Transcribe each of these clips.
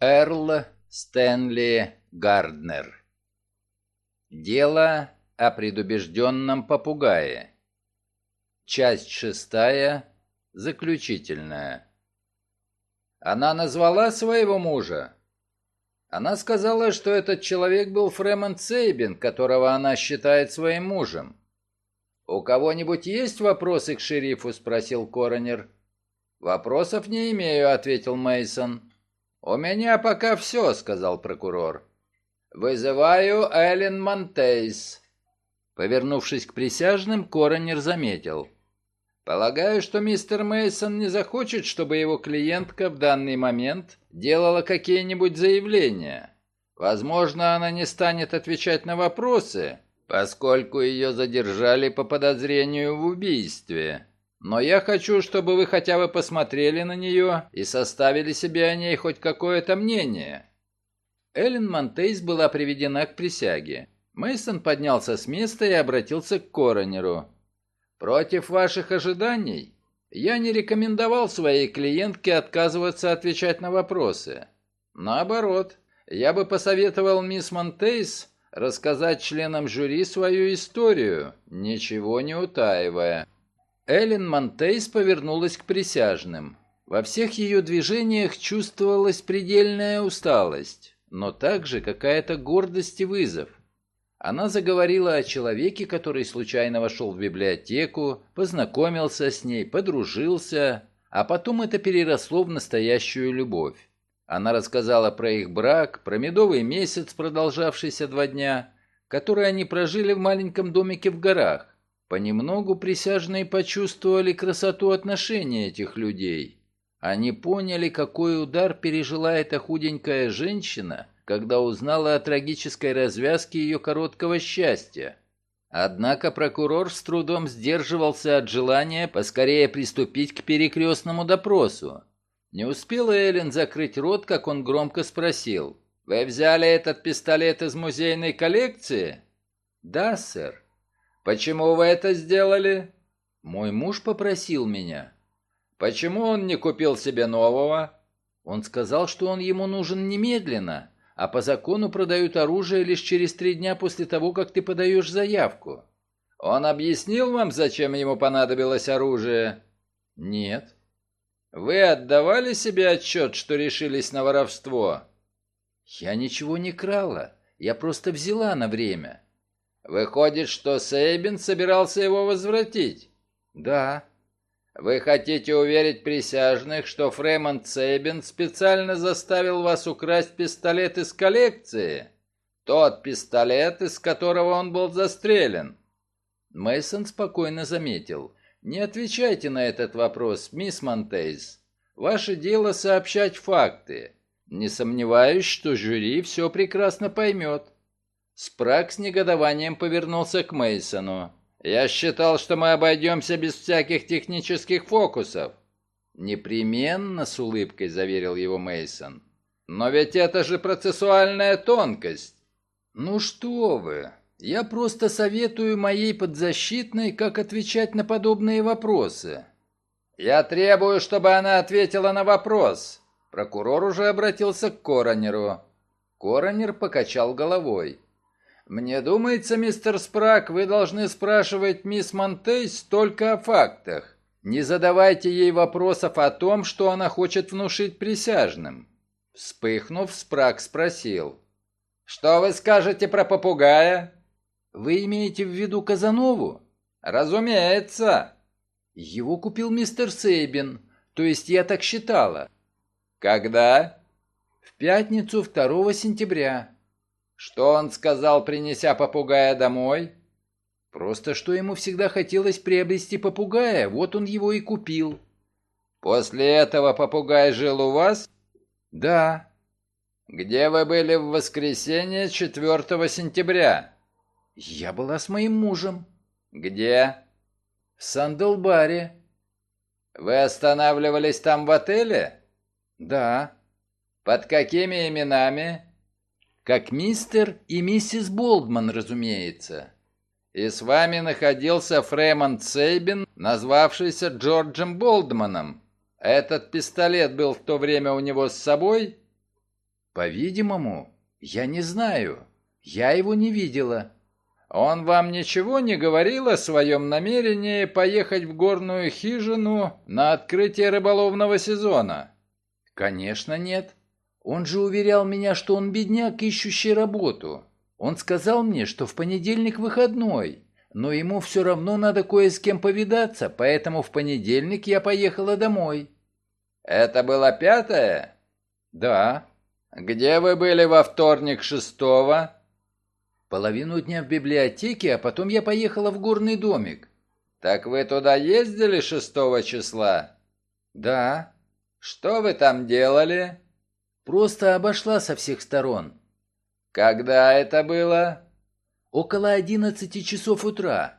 Эрл Стэнли Гарднер. Дело о предубежденном попугае. Часть шестая, заключительная. Она назвала своего мужа. Она сказала, что этот человек был Фремонт Сейбин, которого она считает своим мужем. «У кого-нибудь есть вопросы к шерифу?» – спросил коронер. «Вопросов не имею», – ответил Мейсон. «У меня пока все», — сказал прокурор. «Вызываю Эллен Монтейс». Повернувшись к присяжным, коронер заметил. «Полагаю, что мистер Мейсон не захочет, чтобы его клиентка в данный момент делала какие-нибудь заявления. Возможно, она не станет отвечать на вопросы, поскольку ее задержали по подозрению в убийстве. Но я хочу, чтобы вы хотя бы посмотрели на нее и составили себе о ней хоть какое-то мнение». Эллен Монтейс была приведена к присяге. Мейсон поднялся с места и обратился к коронеру. «Против ваших ожиданий я не рекомендовал своей клиентке отказываться отвечать на вопросы. Наоборот, я бы посоветовал мисс Монтейс рассказать членам жюри свою историю, ничего не утаивая». Эллен Монтейс повернулась к присяжным. Во всех ее движениях чувствовалась предельная усталость, но также какая-то гордость и вызов. Она заговорила о человеке, который случайно вошел в библиотеку, познакомился с ней, подружился, а потом это переросло в настоящую любовь. Она рассказала про их брак, про медовый месяц, продолжавшийся два дня, который они прожили в маленьком домике в горах. Понемногу присяжные почувствовали красоту отношений этих людей. Они поняли, какой удар пережила эта худенькая женщина, когда узнала о трагической развязке ее короткого счастья. Однако прокурор с трудом сдерживался от желания поскорее приступить к перекрестному допросу. Не успела Эллен закрыть рот, как он громко спросил. «Вы взяли этот пистолет из музейной коллекции?» «Да, сэр». «Почему вы это сделали?» «Мой муж попросил меня». «Почему он не купил себе нового?» «Он сказал, что он ему нужен немедленно, а по закону продают оружие лишь через три дня после того, как ты подаешь заявку». «Он объяснил вам, зачем ему понадобилось оружие?» «Нет». «Вы отдавали себе отчет, что решились на воровство?» «Я ничего не крала, я просто взяла на время». Выходит, что Сейбин собирался его возвратить? Да. Вы хотите уверить присяжных, что Фремонт Сейбин специально заставил вас украсть пистолет из коллекции? Тот пистолет, из которого он был застрелен. Мейсон спокойно заметил. Не отвечайте на этот вопрос, мисс Монтейс. Ваше дело сообщать факты. Не сомневаюсь, что жюри все прекрасно поймет. Спраг с негодованием повернулся к Мейсону. «Я считал, что мы обойдемся без всяких технических фокусов». «Непременно», — с улыбкой заверил его Мейсон. «Но ведь это же процессуальная тонкость». «Ну что вы, я просто советую моей подзащитной, как отвечать на подобные вопросы». «Я требую, чтобы она ответила на вопрос». Прокурор уже обратился к коронеру. Коронер покачал головой. «Мне думается, мистер Спрак, вы должны спрашивать мисс Монтейс только о фактах. Не задавайте ей вопросов о том, что она хочет внушить присяжным». Вспыхнув, Спрак спросил. «Что вы скажете про попугая?» «Вы имеете в виду Казанову?» «Разумеется». «Его купил мистер Сейбин, то есть я так считала». «Когда?» «В пятницу 2 сентября». Что он сказал, принеся попугая домой? Просто что ему всегда хотелось приобрести попугая, вот он его и купил. После этого попугай жил у вас? Да. Где вы были в воскресенье 4 сентября? Я была с моим мужем. Где? В Сандлбаре. Вы останавливались там в отеле? Да. Под какими именами? Как мистер и миссис Болдман, разумеется. И с вами находился Фремонт Сейбин, назвавшийся Джорджем Болдманом. Этот пистолет был в то время у него с собой? По-видимому, я не знаю. Я его не видела. Он вам ничего не говорил о своем намерении поехать в горную хижину на открытие рыболовного сезона? Конечно, нет. Он же уверял меня, что он бедняк, ищущий работу. Он сказал мне, что в понедельник выходной, но ему все равно надо кое с кем повидаться, поэтому в понедельник я поехала домой. Это было пятое? Да. Где вы были во вторник шестого? Половину дня в библиотеке, а потом я поехала в горный домик. Так вы туда ездили шестого числа? Да. Что вы там делали? Просто обошла со всех сторон. Когда это было? Около одиннадцати часов утра.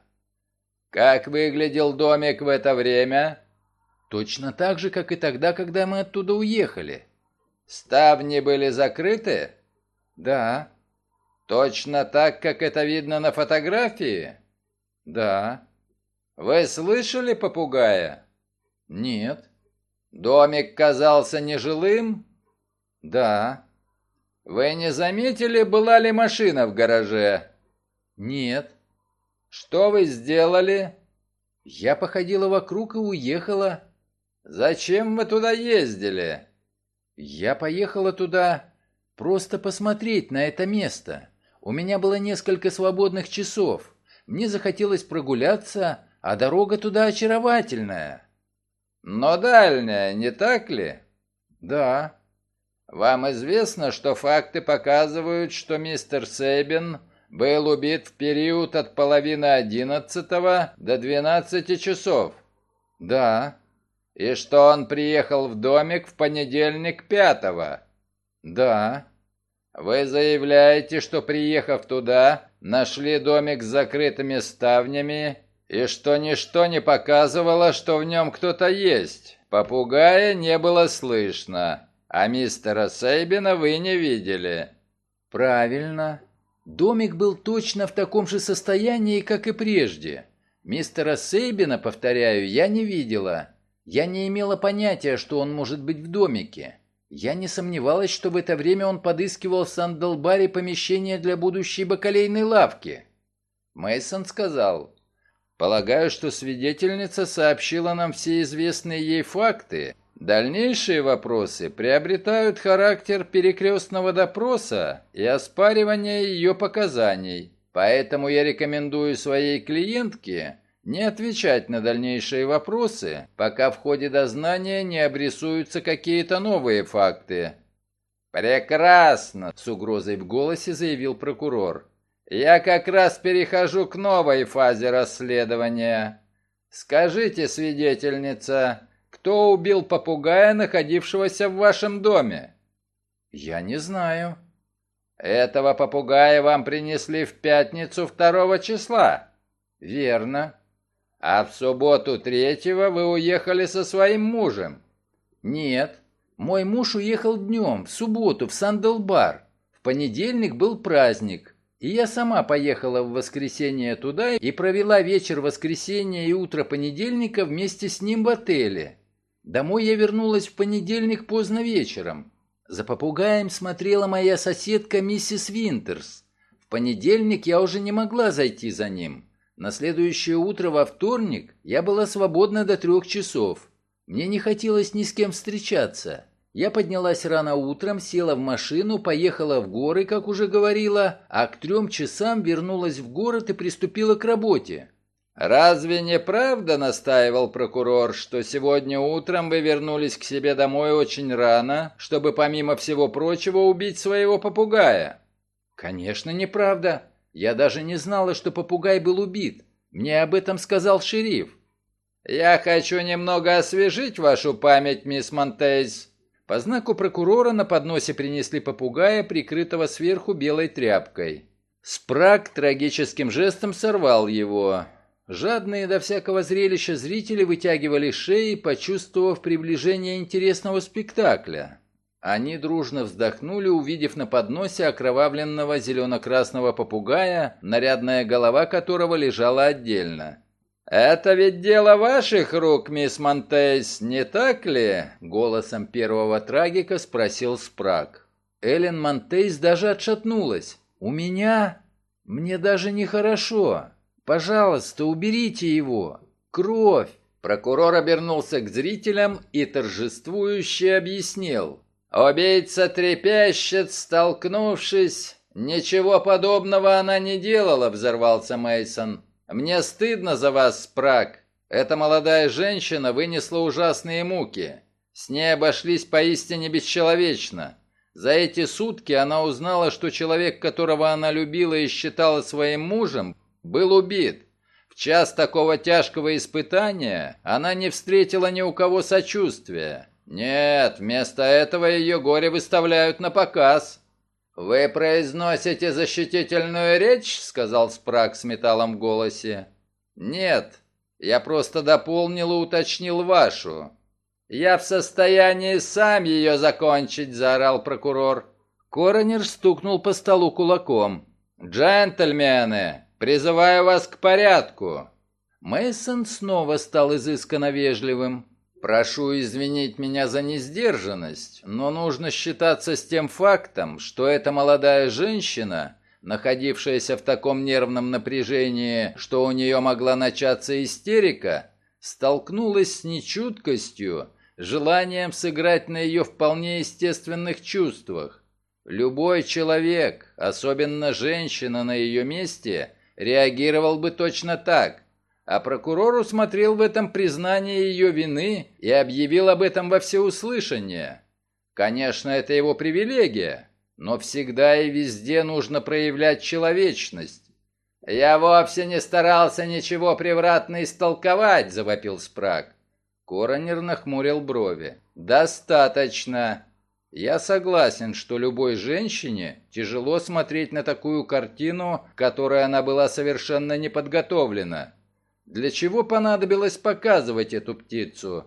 Как выглядел домик в это время? Точно так же, как и тогда, когда мы оттуда уехали. Ставни были закрыты? Да. Точно так, как это видно на фотографии? Да. Вы слышали попугая? Нет. Домик казался нежилым? Да. Вы не заметили, была ли машина в гараже? Нет. Что вы сделали? Я походила вокруг и уехала. Зачем вы туда ездили? Я поехала туда просто посмотреть на это место. У меня было несколько свободных часов. Мне захотелось прогуляться, а дорога туда очаровательная. Но дальняя, не так ли? Да. Вам известно, что факты показывают, что мистер Сейбин был убит в период от половины одиннадцатого до двенадцати часов? Да. И что он приехал в домик в понедельник пятого? Да. Вы заявляете, что, приехав туда, нашли домик с закрытыми ставнями, и что ничто не показывало, что в нем кто-то есть. Попугая не было слышно, а мистера Сейбина вы не видели. Правильно. Домик был точно в таком же состоянии, как и прежде. Мистера Сейбина, повторяю, я не видела. Я не имела понятия, что он может быть в домике. Я не сомневалась, что в это время он подыскивал в Сандалбаре помещение для будущей бакалейной лавки. Мейсон сказал, «Полагаю, что свидетельница сообщила нам все известные ей факты. Дальнейшие вопросы приобретают характер перекрестного допроса и оспаривания ее показаний. Поэтому я рекомендую своей клиентке не отвечать на дальнейшие вопросы, пока в ходе дознания не обрисуются какие-то новые факты. «Прекрасно!» — с угрозой в голосе заявил прокурор. «Я как раз перехожу к новой фазе расследования. Скажите, свидетельница, кто убил попугая, находившегося в вашем доме?» «Я не знаю». «Этого попугая вам принесли в пятницу второго числа?» «Верно». А в субботу третьего вы уехали со своим мужем? Нет. Мой муж уехал днем, в субботу, в Сандлбар. В понедельник был праздник. И я сама поехала в воскресенье туда и провела вечер воскресенья и утро понедельника вместе с ним в отеле. Домой я вернулась в понедельник поздно вечером. За попугаем смотрела моя соседка миссис Винтерс. В понедельник я уже не могла зайти за ним. На следующее утро во вторник я была свободна до трех часов. Мне не хотелось ни с кем встречаться. Я поднялась рано утром, села в машину, поехала в горы, как уже говорила, а к трем часам вернулась в город и приступила к работе. «Разве не правда, — настаивал прокурор, — что сегодня утром вы вернулись к себе домой очень рано, чтобы, помимо всего прочего, убить своего попугая?» «Конечно, неправда. Я даже не знала, что попугай был убит. Мне об этом сказал шериф. Я хочу немного освежить вашу память, мисс Монтейс. По знаку прокурора на подносе принесли попугая, прикрытого сверху белой тряпкой. Спраг трагическим жестом сорвал его. Жадные до всякого зрелища зрители вытягивали шеи, почувствовав приближение интересного спектакля. Они дружно вздохнули, увидев на подносе окровавленного зелено-красного попугая, нарядная голова которого лежала отдельно. «Это ведь дело ваших рук, мисс Монтейс, не так ли?» Голосом первого трагика спросил Спраг. Эллен Монтейс даже отшатнулась. «У меня? Мне даже нехорошо. Пожалуйста, уберите его. Кровь!» Прокурор обернулся к зрителям и торжествующе объяснил. Убийца трепещет, столкнувшись. Ничего подобного она не делала, взорвался Мейсон. Мне стыдно за вас, Спраг. Эта молодая женщина вынесла ужасные муки. С ней обошлись поистине бесчеловечно. За эти сутки она узнала, что человек, которого она любила и считала своим мужем, был убит. В час такого тяжкого испытания она не встретила ни у кого сочувствия. Нет, вместо этого ее горе выставляют на показ. «Вы произносите защитительную речь?» — сказал Спраг с металлом в голосе. «Нет, я просто дополнил и уточнил вашу». «Я в состоянии сам ее закончить», — заорал прокурор. Коронер стукнул по столу кулаком. «Джентльмены, призываю вас к порядку». Мейсон снова стал изысканно вежливым. Прошу извинить меня за несдержанность, но нужно считаться с тем фактом, что эта молодая женщина, находившаяся в таком нервном напряжении, что у нее могла начаться истерика, столкнулась с нечуткостью, желанием сыграть на ее вполне естественных чувствах. Любой человек, особенно женщина на ее месте, реагировал бы точно так – а прокурор усмотрел в этом признание ее вины и объявил об этом во всеуслышание. Конечно, это его привилегия, но всегда и везде нужно проявлять человечность. «Я вовсе не старался ничего превратно истолковать», — завопил Спраг. Коронер нахмурил брови. «Достаточно. Я согласен, что любой женщине тяжело смотреть на такую картину, которой она была совершенно не подготовлена. Для чего понадобилось показывать эту птицу?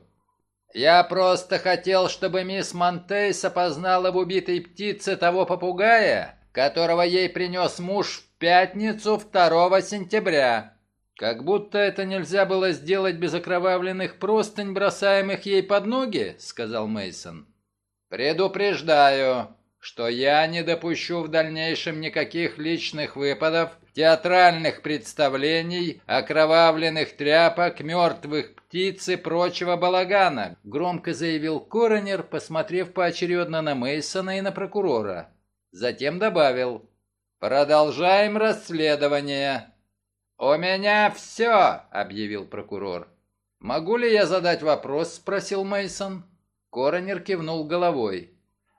Я просто хотел, чтобы мисс Монтейс опознала в убитой птице того попугая, которого ей принес муж в пятницу 2 сентября. Как будто это нельзя было сделать без окровавленных простынь, бросаемых ей под ноги, сказал Мейсон. Предупреждаю, что я не допущу в дальнейшем никаких личных выпадов, театральных представлений, окровавленных тряпок, мертвых птиц и прочего балагана», — громко заявил коронер, посмотрев поочередно на Мейсона и на прокурора. Затем добавил, «Продолжаем расследование». «У меня все», — объявил прокурор. «Могу ли я задать вопрос?» — спросил Мейсон. Коронер кивнул головой.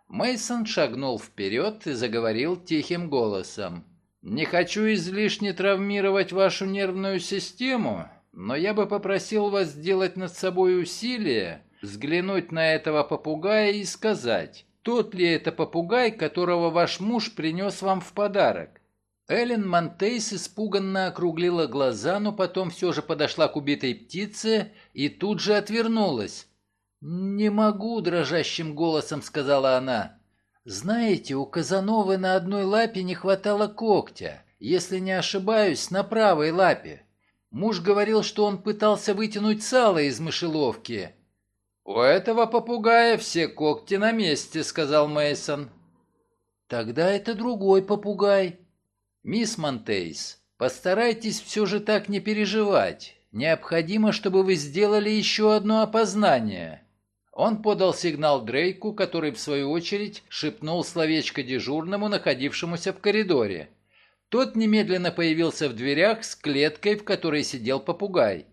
Мейсон шагнул вперед и заговорил тихим голосом. «Не хочу излишне травмировать вашу нервную систему, но я бы попросил вас сделать над собой усилие, взглянуть на этого попугая и сказать, тот ли это попугай, которого ваш муж принес вам в подарок?» Эллен Монтейс испуганно округлила глаза, но потом все же подошла к убитой птице и тут же отвернулась. «Не могу», — дрожащим голосом сказала она. «Знаете, у Казановы на одной лапе не хватало когтя, если не ошибаюсь, на правой лапе. Муж говорил, что он пытался вытянуть сало из мышеловки». «У этого попугая все когти на месте», — сказал Мейсон. «Тогда это другой попугай». «Мисс Монтейс, постарайтесь все же так не переживать. Необходимо, чтобы вы сделали еще одно опознание». Он подал сигнал Дрейку, который, в свою очередь, шепнул словечко дежурному, находившемуся в коридоре. Тот немедленно появился в дверях с клеткой, в которой сидел попугай.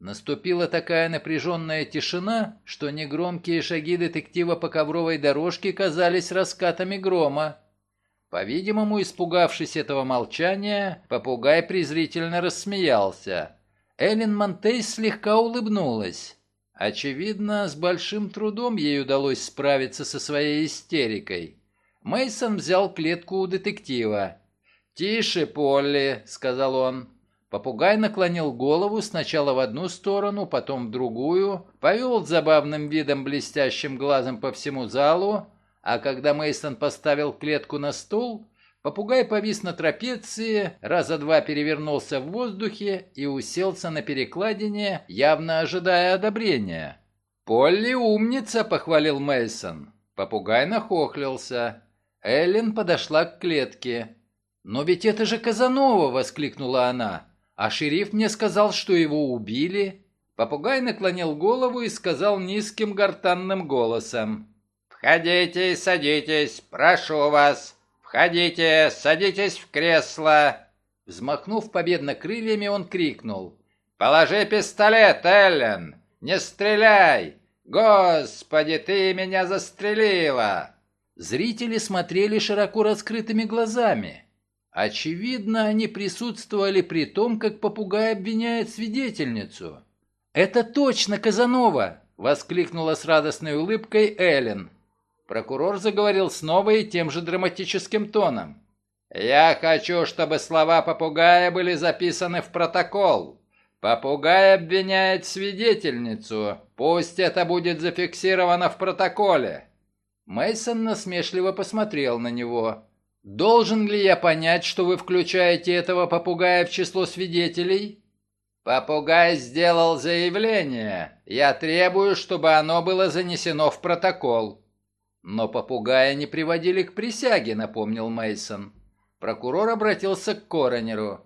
Наступила такая напряженная тишина, что негромкие шаги детектива по ковровой дорожке казались раскатами грома. По-видимому, испугавшись этого молчания, попугай презрительно рассмеялся. Эллен Монтейс слегка улыбнулась. Очевидно, с большим трудом ей удалось справиться со своей истерикой. Мейсон взял клетку у детектива. «Тише, Полли», — сказал он. Попугай наклонил голову сначала в одну сторону, потом в другую, повел забавным видом блестящим глазом по всему залу, а когда Мейсон поставил клетку на стол, Попугай повис на трапеции, раза два перевернулся в воздухе и уселся на перекладине, явно ожидая одобрения. «Полли умница!» — похвалил Мейсон. Попугай нахохлился. Эллен подошла к клетке. «Но ведь это же Казанова!» — воскликнула она. «А шериф мне сказал, что его убили». Попугай наклонил голову и сказал низким гортанным голосом. «Входите и садитесь, прошу вас. Входите, садитесь в кресло». Взмахнув победно крыльями, он крикнул. «Положи пистолет, Эллен! Не стреляй! Господи, ты меня застрелила!» Зрители смотрели широко раскрытыми глазами. Очевидно, они присутствовали при том, как попугай обвиняет свидетельницу. «Это точно Казанова!» — воскликнула с радостной улыбкой Эллен. Прокурор заговорил снова и тем же драматическим тоном. «Я хочу, чтобы слова попугая были записаны в протокол. Попугай обвиняет свидетельницу. Пусть это будет зафиксировано в протоколе». Мейсон насмешливо посмотрел на него. «Должен ли я понять, что вы включаете этого попугая в число свидетелей?» «Попугай сделал заявление. Я требую, чтобы оно было занесено в протокол». «Но попугая не приводили к присяге», — напомнил Мейсон. Прокурор обратился к коронеру.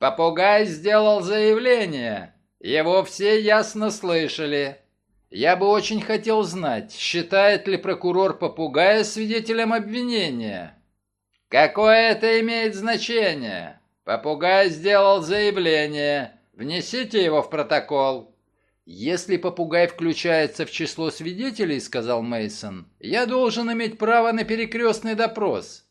«Попугай сделал заявление. Его все ясно слышали. Я бы очень хотел знать, считает ли прокурор попугая свидетелем обвинения». «Какое это имеет значение? Попугай сделал заявление. Внесите его в протокол». «Если попугай включается в число свидетелей, — сказал Мейсон, — я должен иметь право на перекрестный допрос».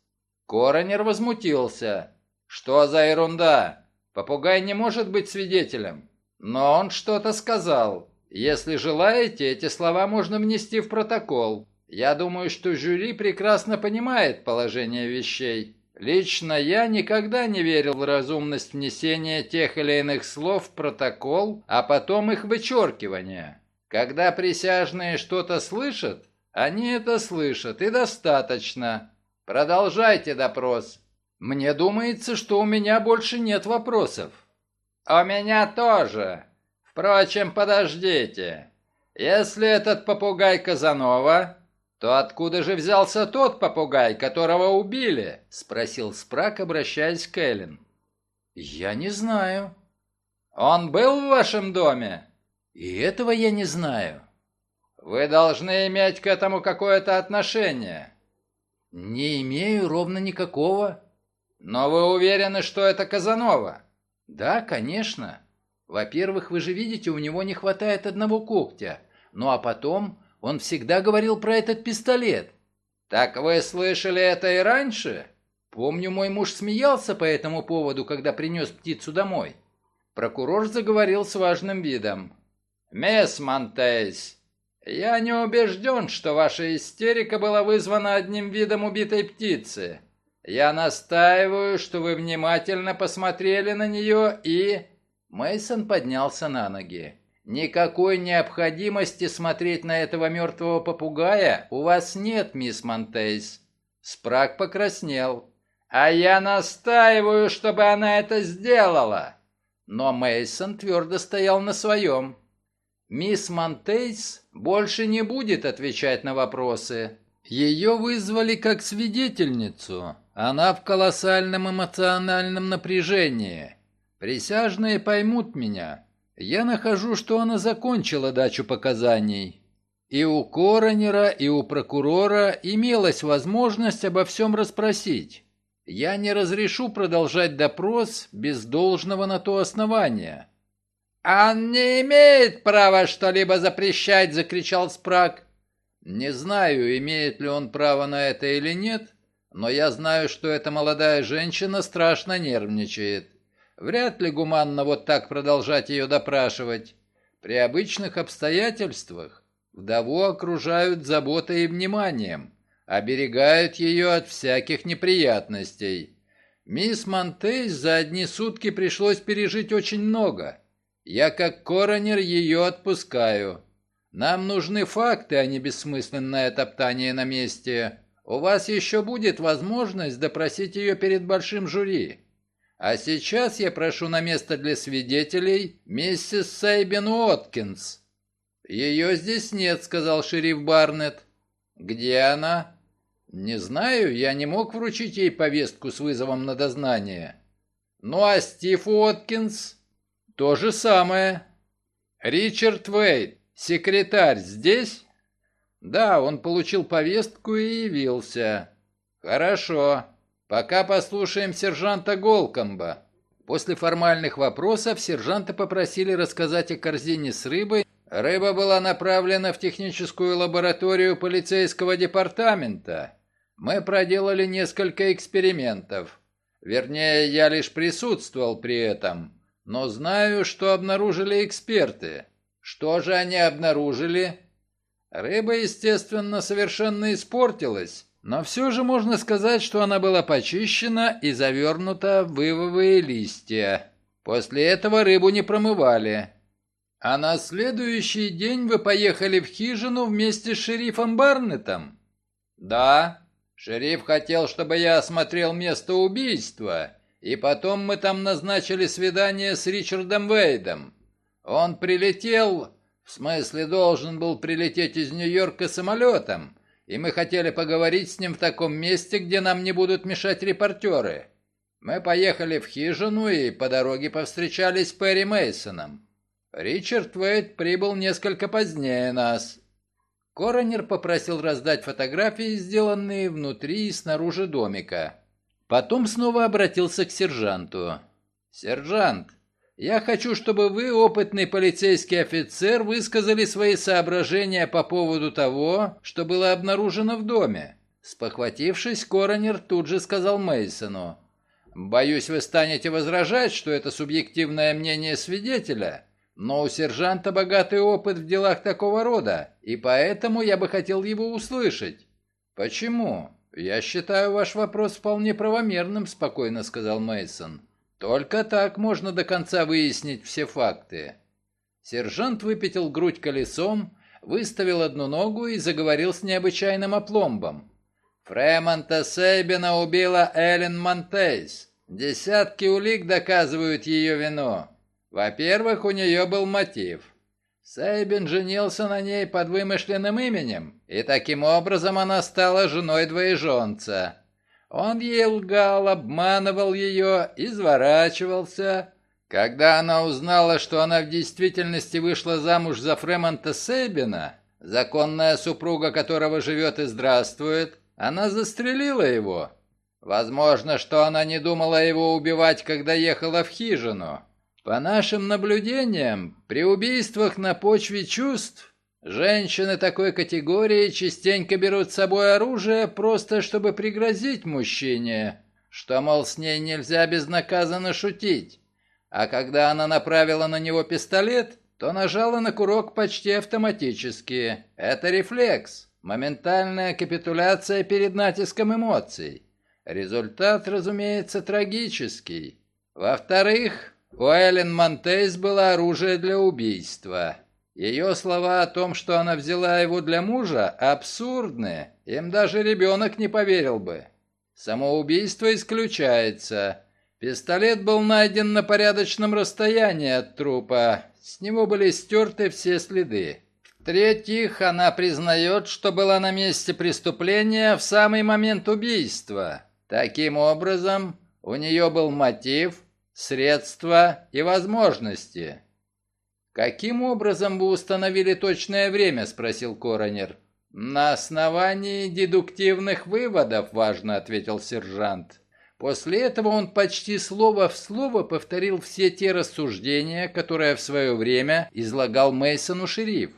Коронер возмутился. «Что за ерунда? Попугай не может быть свидетелем. Но он что-то сказал. Если желаете, эти слова можно внести в протокол. Я думаю, что жюри прекрасно понимает положение вещей. Лично я никогда не верил в разумность внесения тех или иных слов в протокол, а потом их вычеркивания. Когда присяжные что-то слышат, они это слышат, и достаточно. Продолжайте допрос. Мне думается, что у меня больше нет вопросов. У меня тоже. Впрочем, подождите. Если этот попугай Казанова, «То откуда же взялся тот попугай, которого убили?» — спросил Спрак, обращаясь к Эллен. «Я не знаю». «Он был в вашем доме?» «И этого я не знаю». «Вы должны иметь к этому какое-то отношение». «Не имею ровно никакого». «Но вы уверены, что это Казанова?» «Да, конечно. Во-первых, вы же видите, у него не хватает одного когтя. Ну а потом он всегда говорил про этот пистолет. Так вы слышали это и раньше? Помню, мой муж смеялся по этому поводу, когда принес птицу домой. Прокурор заговорил с важным видом. «Мисс Монтейс, я не убежден, что ваша истерика была вызвана одним видом убитой птицы. Я настаиваю, что вы внимательно посмотрели на нее и...» Мейсон поднялся на ноги. «Никакой необходимости смотреть на этого мертвого попугая у вас нет, мисс Монтейс». Спраг покраснел. «А я настаиваю, чтобы она это сделала!» Но Мейсон твердо стоял на своем. Мисс Монтейс больше не будет отвечать на вопросы. Ее вызвали как свидетельницу. Она в колоссальном эмоциональном напряжении. Присяжные поймут меня. Я нахожу, что она закончила дачу показаний. И у коронера, и у прокурора имелась возможность обо всем расспросить. Я не разрешу продолжать допрос без должного на то основания. «Он не имеет права что-либо запрещать!» — закричал Спраг. Не знаю, имеет ли он право на это или нет, но я знаю, что эта молодая женщина страшно нервничает. Вряд ли гуманно вот так продолжать ее допрашивать. При обычных обстоятельствах вдову окружают заботой и вниманием, оберегают ее от всяких неприятностей. Мисс Монтейс за одни сутки пришлось пережить очень много. Я как коронер ее отпускаю. Нам нужны факты, а не бессмысленное топтание на месте. У вас еще будет возможность допросить ее перед большим жюри. А сейчас я прошу на место для свидетелей миссис Сейбин Уоткинс. Ее здесь нет, сказал шериф Барнетт. Где она? Не знаю, я не мог вручить ей повестку с вызовом на дознание. Ну а Стив Уоткинс? То же самое. Ричард Вейт, секретарь, здесь? Да, он получил повестку и явился. Хорошо. Пока послушаем сержанта Голкомба. После формальных вопросов сержанта попросили рассказать о корзине с рыбой. Рыба была направлена в техническую лабораторию полицейского департамента. Мы проделали несколько экспериментов. Вернее, я лишь присутствовал при этом, но знаю, что обнаружили эксперты. Что же они обнаружили? Рыба, естественно, совершенно испортилась, но все же можно сказать, что она была почищена и завернута в ивовые листья. После этого рыбу не промывали. А на следующий день вы поехали в хижину вместе с шерифом Барнетом? Да. Шериф хотел, чтобы я осмотрел место убийства, и потом мы там назначили свидание с Ричардом Вейдом. Он прилетел, в смысле должен был прилететь из Нью-Йорка самолетом, и мы хотели поговорить с ним в таком месте, где нам не будут мешать репортеры. Мы поехали в хижину и по дороге повстречались с Перри Мейсоном. Ричард Вейд прибыл несколько позднее нас. Коронер попросил раздать фотографии, сделанные внутри и снаружи домика. Потом снова обратился к сержанту. «Сержант, я хочу, чтобы вы, опытный полицейский офицер, высказали свои соображения по поводу того, что было обнаружено в доме». Спохватившись, Коронер тут же сказал Мейсону: «Боюсь, вы станете возражать, что это субъективное мнение свидетеля, но у сержанта богатый опыт в делах такого рода, и поэтому я бы хотел его услышать. Почему? Я считаю ваш вопрос вполне правомерным, спокойно сказал Мейсон. Только так можно до конца выяснить все факты. Сержант выпятил грудь колесом, выставил одну ногу и заговорил с необычайным опломбом. Фремонта Сейбина убила Эллен Монтейс. Десятки улик доказывают ее вину. Во-первых, у нее был мотив. Сейбин женился на ней под вымышленным именем, и таким образом она стала женой двоеженца. Он ей лгал, обманывал ее, изворачивался. Когда она узнала, что она в действительности вышла замуж за Фремонта Сейбина, законная супруга которого живет и здравствует, она застрелила его. Возможно, что она не думала его убивать, когда ехала в хижину. По нашим наблюдениям, при убийствах на почве чувств женщины такой категории частенько берут с собой оружие просто чтобы пригрозить мужчине, что, мол, с ней нельзя безнаказанно шутить. А когда она направила на него пистолет, то нажала на курок почти автоматически. Это рефлекс, моментальная капитуляция перед натиском эмоций. Результат, разумеется, трагический. Во-вторых, у Эллен Монтейс было оружие для убийства. Ее слова о том, что она взяла его для мужа, абсурдны. Им даже ребенок не поверил бы. Самоубийство исключается. Пистолет был найден на порядочном расстоянии от трупа. С него были стерты все следы. В-третьих, она признает, что была на месте преступления в самый момент убийства. Таким образом, у нее был мотив – средства и возможности. Каким образом вы установили точное время, спросил коронер. На основании дедуктивных выводов, важно ответил сержант. После этого он почти слово в слово повторил все те рассуждения, которые в свое время излагал Мейсону шериф.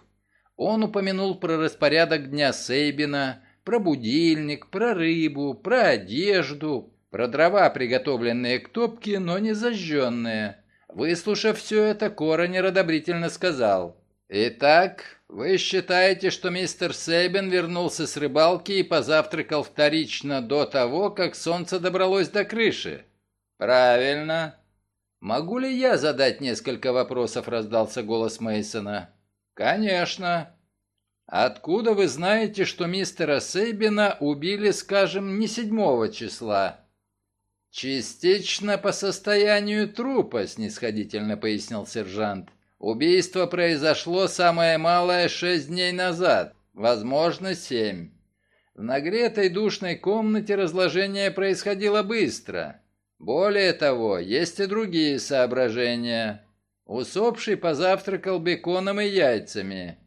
Он упомянул про распорядок дня Сейбина, про будильник, про рыбу, про одежду, про дрова, приготовленные к топке, но не зажженные. Выслушав все это, Коронер одобрительно сказал. «Итак, вы считаете, что мистер Сейбен вернулся с рыбалки и позавтракал вторично до того, как солнце добралось до крыши?» «Правильно». «Могу ли я задать несколько вопросов?» – раздался голос Мейсона. «Конечно». «Откуда вы знаете, что мистера Сейбина убили, скажем, не седьмого числа?» «Частично по состоянию трупа», — снисходительно пояснил сержант. «Убийство произошло самое малое шесть дней назад, возможно, семь. В нагретой душной комнате разложение происходило быстро. Более того, есть и другие соображения. Усопший позавтракал беконом и яйцами.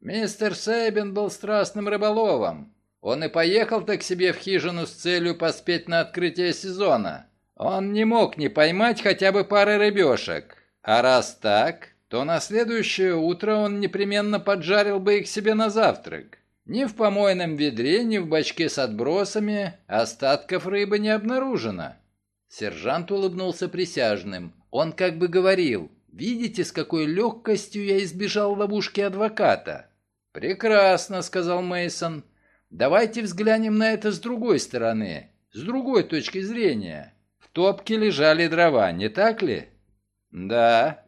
Мистер Сейбин был страстным рыболовом. Он и поехал-то к себе в хижину с целью поспеть на открытие сезона. Он не мог не поймать хотя бы пары рыбешек. А раз так, то на следующее утро он непременно поджарил бы их себе на завтрак. Ни в помойном ведре, ни в бачке с отбросами остатков рыбы не обнаружено. Сержант улыбнулся присяжным. Он как бы говорил, видите, с какой легкостью я избежал ловушки адвоката. «Прекрасно», — сказал Мейсон. «Давайте взглянем на это с другой стороны, с другой точки зрения топке лежали дрова, не так ли? Да.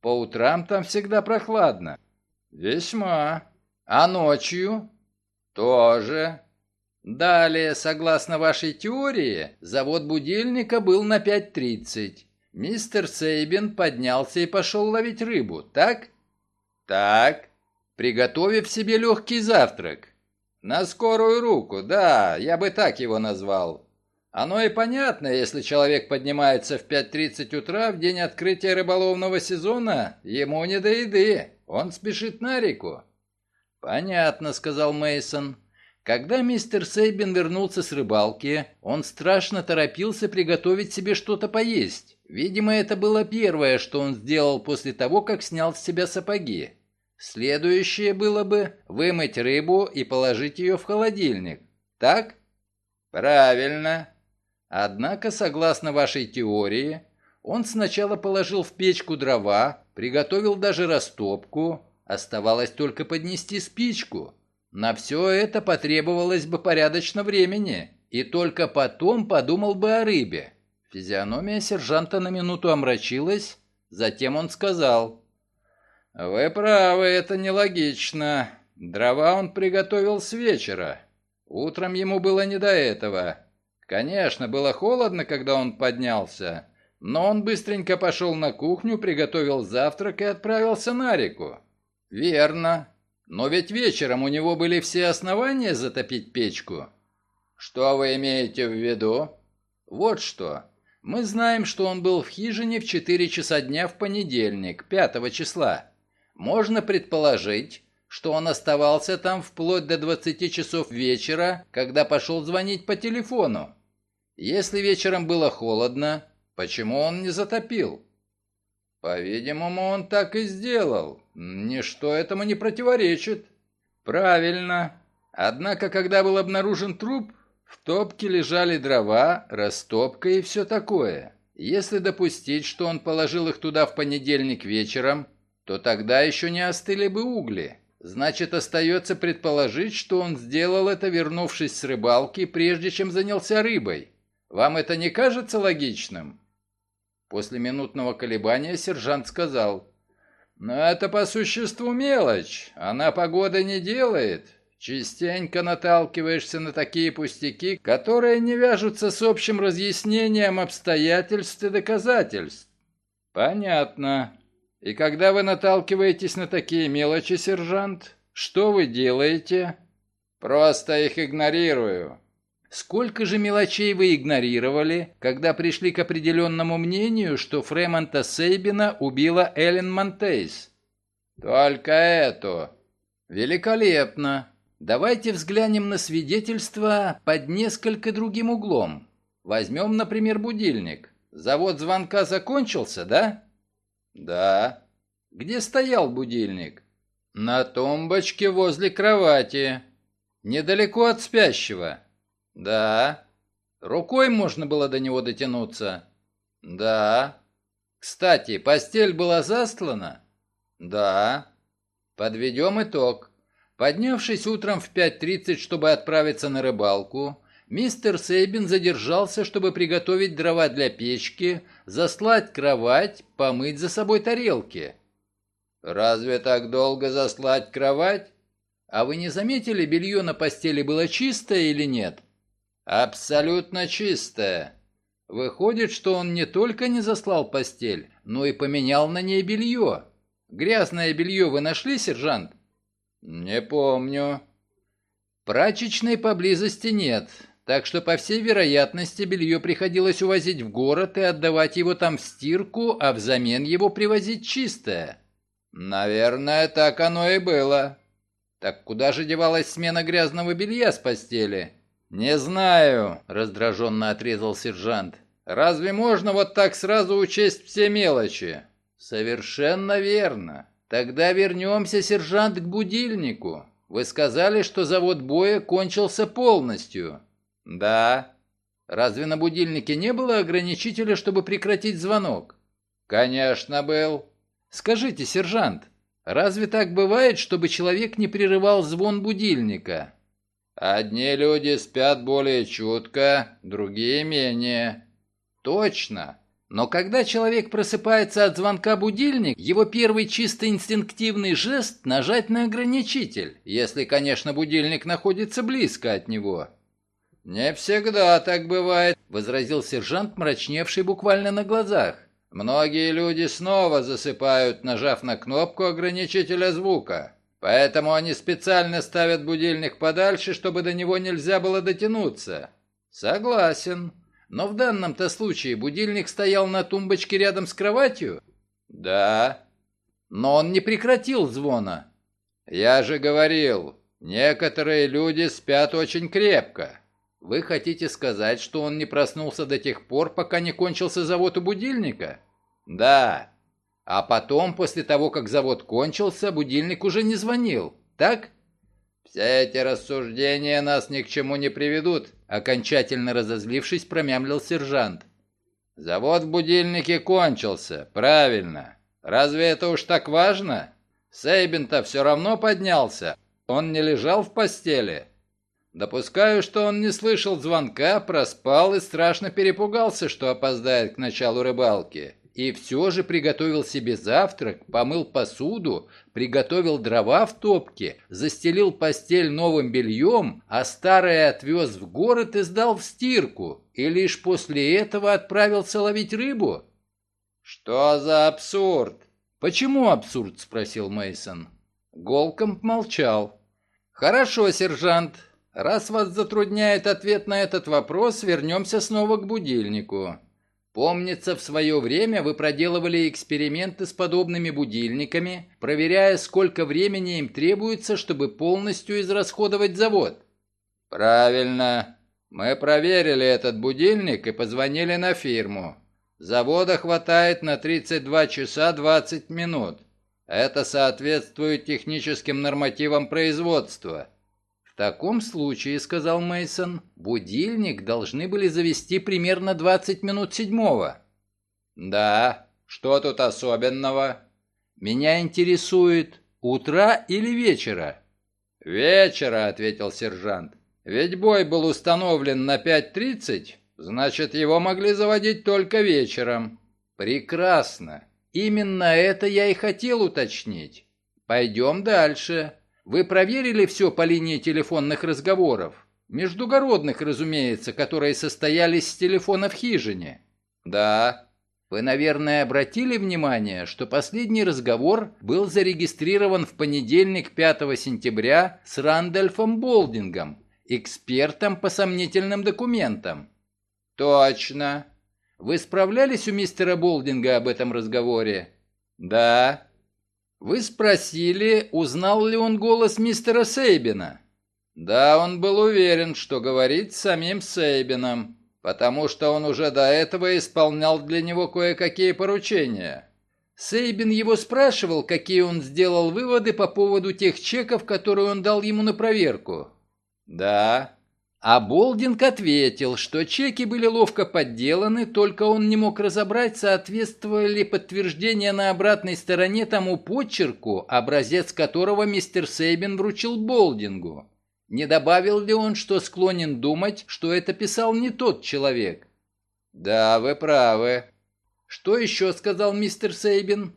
По утрам там всегда прохладно. Весьма. А ночью? Тоже. Далее, согласно вашей теории, завод будильника был на 5.30. Мистер Сейбин поднялся и пошел ловить рыбу, так? Так. Приготовив себе легкий завтрак. На скорую руку, да, я бы так его назвал. Оно и понятно, если человек поднимается в 5.30 утра в день открытия рыболовного сезона, ему не до еды, он спешит на реку. Понятно, сказал Мейсон. Когда мистер Сейбин вернулся с рыбалки, он страшно торопился приготовить себе что-то поесть. Видимо, это было первое, что он сделал после того, как снял с себя сапоги. Следующее было бы вымыть рыбу и положить ее в холодильник. Так? Правильно. Однако, согласно вашей теории, он сначала положил в печку дрова, приготовил даже растопку, оставалось только поднести спичку. На все это потребовалось бы порядочно времени, и только потом подумал бы о рыбе. Физиономия сержанта на минуту омрачилась, затем он сказал, «Вы правы, это нелогично. Дрова он приготовил с вечера. Утром ему было не до этого. Конечно, было холодно, когда он поднялся, но он быстренько пошел на кухню, приготовил завтрак и отправился на реку. Верно. Но ведь вечером у него были все основания затопить печку. Что вы имеете в виду? Вот что. Мы знаем, что он был в хижине в 4 часа дня в понедельник, 5 числа. Можно предположить, что он оставался там вплоть до 20 часов вечера, когда пошел звонить по телефону. Если вечером было холодно, почему он не затопил? По-видимому, он так и сделал. Ничто этому не противоречит. Правильно. Однако, когда был обнаружен труп, в топке лежали дрова, растопка и все такое. Если допустить, что он положил их туда в понедельник вечером, то тогда еще не остыли бы угли. Значит, остается предположить, что он сделал это, вернувшись с рыбалки, прежде чем занялся рыбой. Вам это не кажется логичным?» После минутного колебания сержант сказал, «Но это по существу мелочь, она погода не делает. Частенько наталкиваешься на такие пустяки, которые не вяжутся с общим разъяснением обстоятельств и доказательств». «Понятно. И когда вы наталкиваетесь на такие мелочи, сержант, что вы делаете?» «Просто их игнорирую. Сколько же мелочей вы игнорировали, когда пришли к определенному мнению, что Фремонта Сейбина убила Эллен Монтейс? Только это. Великолепно. Давайте взглянем на свидетельства под несколько другим углом. Возьмем, например, будильник. Завод звонка закончился, да? Да. Где стоял будильник? На тумбочке возле кровати. Недалеко от спящего. Да. Рукой можно было до него дотянуться? Да. Кстати, постель была застлана? Да. Подведем итог. Поднявшись утром в 5.30, чтобы отправиться на рыбалку, мистер Сейбин задержался, чтобы приготовить дрова для печки, заслать кровать, помыть за собой тарелки. Разве так долго заслать кровать? А вы не заметили, белье на постели было чистое или нет? Абсолютно чистая. Выходит, что он не только не заслал постель, но и поменял на ней белье. Грязное белье вы нашли, сержант? Не помню. Прачечной поблизости нет, так что, по всей вероятности, белье приходилось увозить в город и отдавать его там в стирку, а взамен его привозить чистое. Наверное, так оно и было. Так куда же девалась смена грязного белья с постели? Не знаю, раздраженно отрезал сержант. Разве можно вот так сразу учесть все мелочи? Совершенно верно. Тогда вернемся, сержант, к будильнику. Вы сказали, что завод боя кончился полностью. Да. Разве на будильнике не было ограничителя, чтобы прекратить звонок? Конечно, был. Скажите, сержант, разве так бывает, чтобы человек не прерывал звон будильника? Одни люди спят более чутко, другие менее. Точно. Но когда человек просыпается от звонка будильник, его первый чисто инстинктивный жест – нажать на ограничитель, если, конечно, будильник находится близко от него. «Не всегда так бывает», – возразил сержант, мрачневший буквально на глазах. «Многие люди снова засыпают, нажав на кнопку ограничителя звука. Поэтому они специально ставят будильник подальше, чтобы до него нельзя было дотянуться». «Согласен», но в данном-то случае будильник стоял на тумбочке рядом с кроватью? Да. Но он не прекратил звона. Я же говорил, некоторые люди спят очень крепко. Вы хотите сказать, что он не проснулся до тех пор, пока не кончился завод у будильника? Да. А потом, после того, как завод кончился, будильник уже не звонил, так? Все эти рассуждения нас ни к чему не приведут, Окончательно разозлившись, промямлил сержант. Завод в будильнике кончился, правильно. Разве это уж так важно? Сейбин-то все равно поднялся. Он не лежал в постели. Допускаю, что он не слышал звонка, проспал и страшно перепугался, что опоздает к началу рыбалки и все же приготовил себе завтрак, помыл посуду, приготовил дрова в топке, застелил постель новым бельем, а старое отвез в город и сдал в стирку, и лишь после этого отправился ловить рыбу? Что за абсурд? Почему абсурд? спросил Мейсон. Голком молчал. Хорошо, сержант. Раз вас затрудняет ответ на этот вопрос, вернемся снова к будильнику. Помнится, в свое время вы проделывали эксперименты с подобными будильниками, проверяя, сколько времени им требуется, чтобы полностью израсходовать завод. Правильно. Мы проверили этот будильник и позвонили на фирму. Завода хватает на 32 часа 20 минут. Это соответствует техническим нормативам производства. Таком случае, сказал Мейсон, будильник должны были завести примерно 20 минут седьмого. Да, что тут особенного? Меня интересует, утра или вечера? Вечера, ответил сержант. Ведь бой был установлен на 5.30, значит, его могли заводить только вечером. Прекрасно. Именно это я и хотел уточнить. Пойдем дальше. Вы проверили все по линии телефонных разговоров? Междугородных, разумеется, которые состоялись с телефона в хижине. Да. Вы, наверное, обратили внимание, что последний разговор был зарегистрирован в понедельник 5 сентября с Рандольфом Болдингом, экспертом по сомнительным документам. Точно. Вы справлялись у мистера Болдинга об этом разговоре? Да. Вы спросили, узнал ли он голос мистера Сейбина? Да, он был уверен, что говорит с самим Сейбином, потому что он уже до этого исполнял для него кое-какие поручения. Сейбин его спрашивал, какие он сделал выводы по поводу тех чеков, которые он дал ему на проверку. Да. А Болдинг ответил, что чеки были ловко подделаны, только он не мог разобрать, соответствовали ли подтверждения на обратной стороне тому почерку, образец которого мистер Сейбин вручил Болдингу. Не добавил ли он, что склонен думать, что это писал не тот человек? «Да, вы правы». «Что еще сказал мистер Сейбин?»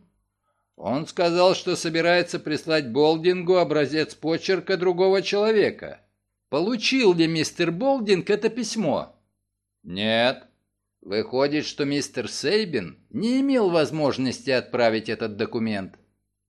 «Он сказал, что собирается прислать Болдингу образец почерка другого человека». Получил ли мистер Болдинг это письмо? Нет. Выходит, что мистер Сейбин не имел возможности отправить этот документ.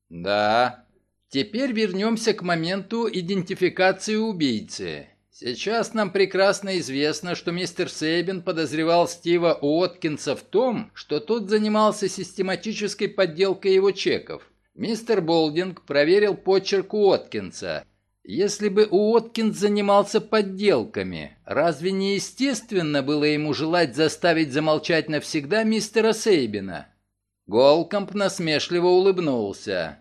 Да. Теперь вернемся к моменту идентификации убийцы. Сейчас нам прекрасно известно, что мистер Сейбин подозревал Стива Уоткинса в том, что тот занимался систематической подделкой его чеков. Мистер Болдинг проверил почерк Уоткинса. Если бы Уоткинс занимался подделками, разве не естественно было ему желать заставить замолчать навсегда мистера Сейбина? Голкомп насмешливо улыбнулся.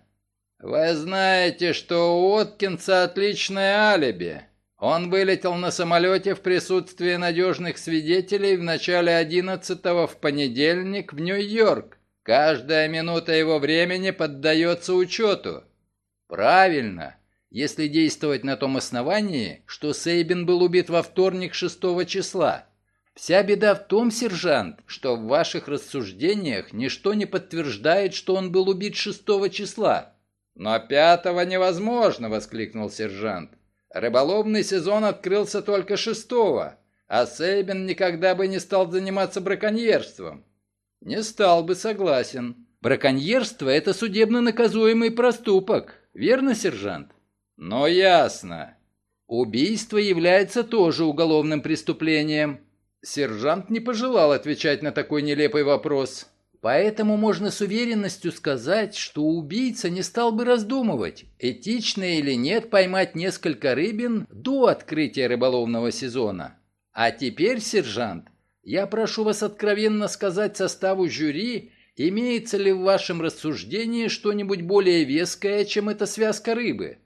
«Вы знаете, что у Уоткинса отличное алиби. Он вылетел на самолете в присутствии надежных свидетелей в начале 11-го в понедельник в Нью-Йорк. Каждая минута его времени поддается учету. Правильно, если действовать на том основании, что Сейбин был убит во вторник 6 числа. Вся беда в том, сержант, что в ваших рассуждениях ничто не подтверждает, что он был убит 6 числа. Но пятого невозможно, воскликнул сержант. Рыболовный сезон открылся только шестого, а Сейбин никогда бы не стал заниматься браконьерством. Не стал бы, согласен. Браконьерство – это судебно наказуемый проступок, верно, сержант? Но ясно. Убийство является тоже уголовным преступлением. Сержант не пожелал отвечать на такой нелепый вопрос. Поэтому можно с уверенностью сказать, что убийца не стал бы раздумывать, этично или нет поймать несколько рыбин до открытия рыболовного сезона. А теперь, сержант, я прошу вас откровенно сказать составу жюри, имеется ли в вашем рассуждении что-нибудь более веское, чем эта связка рыбы.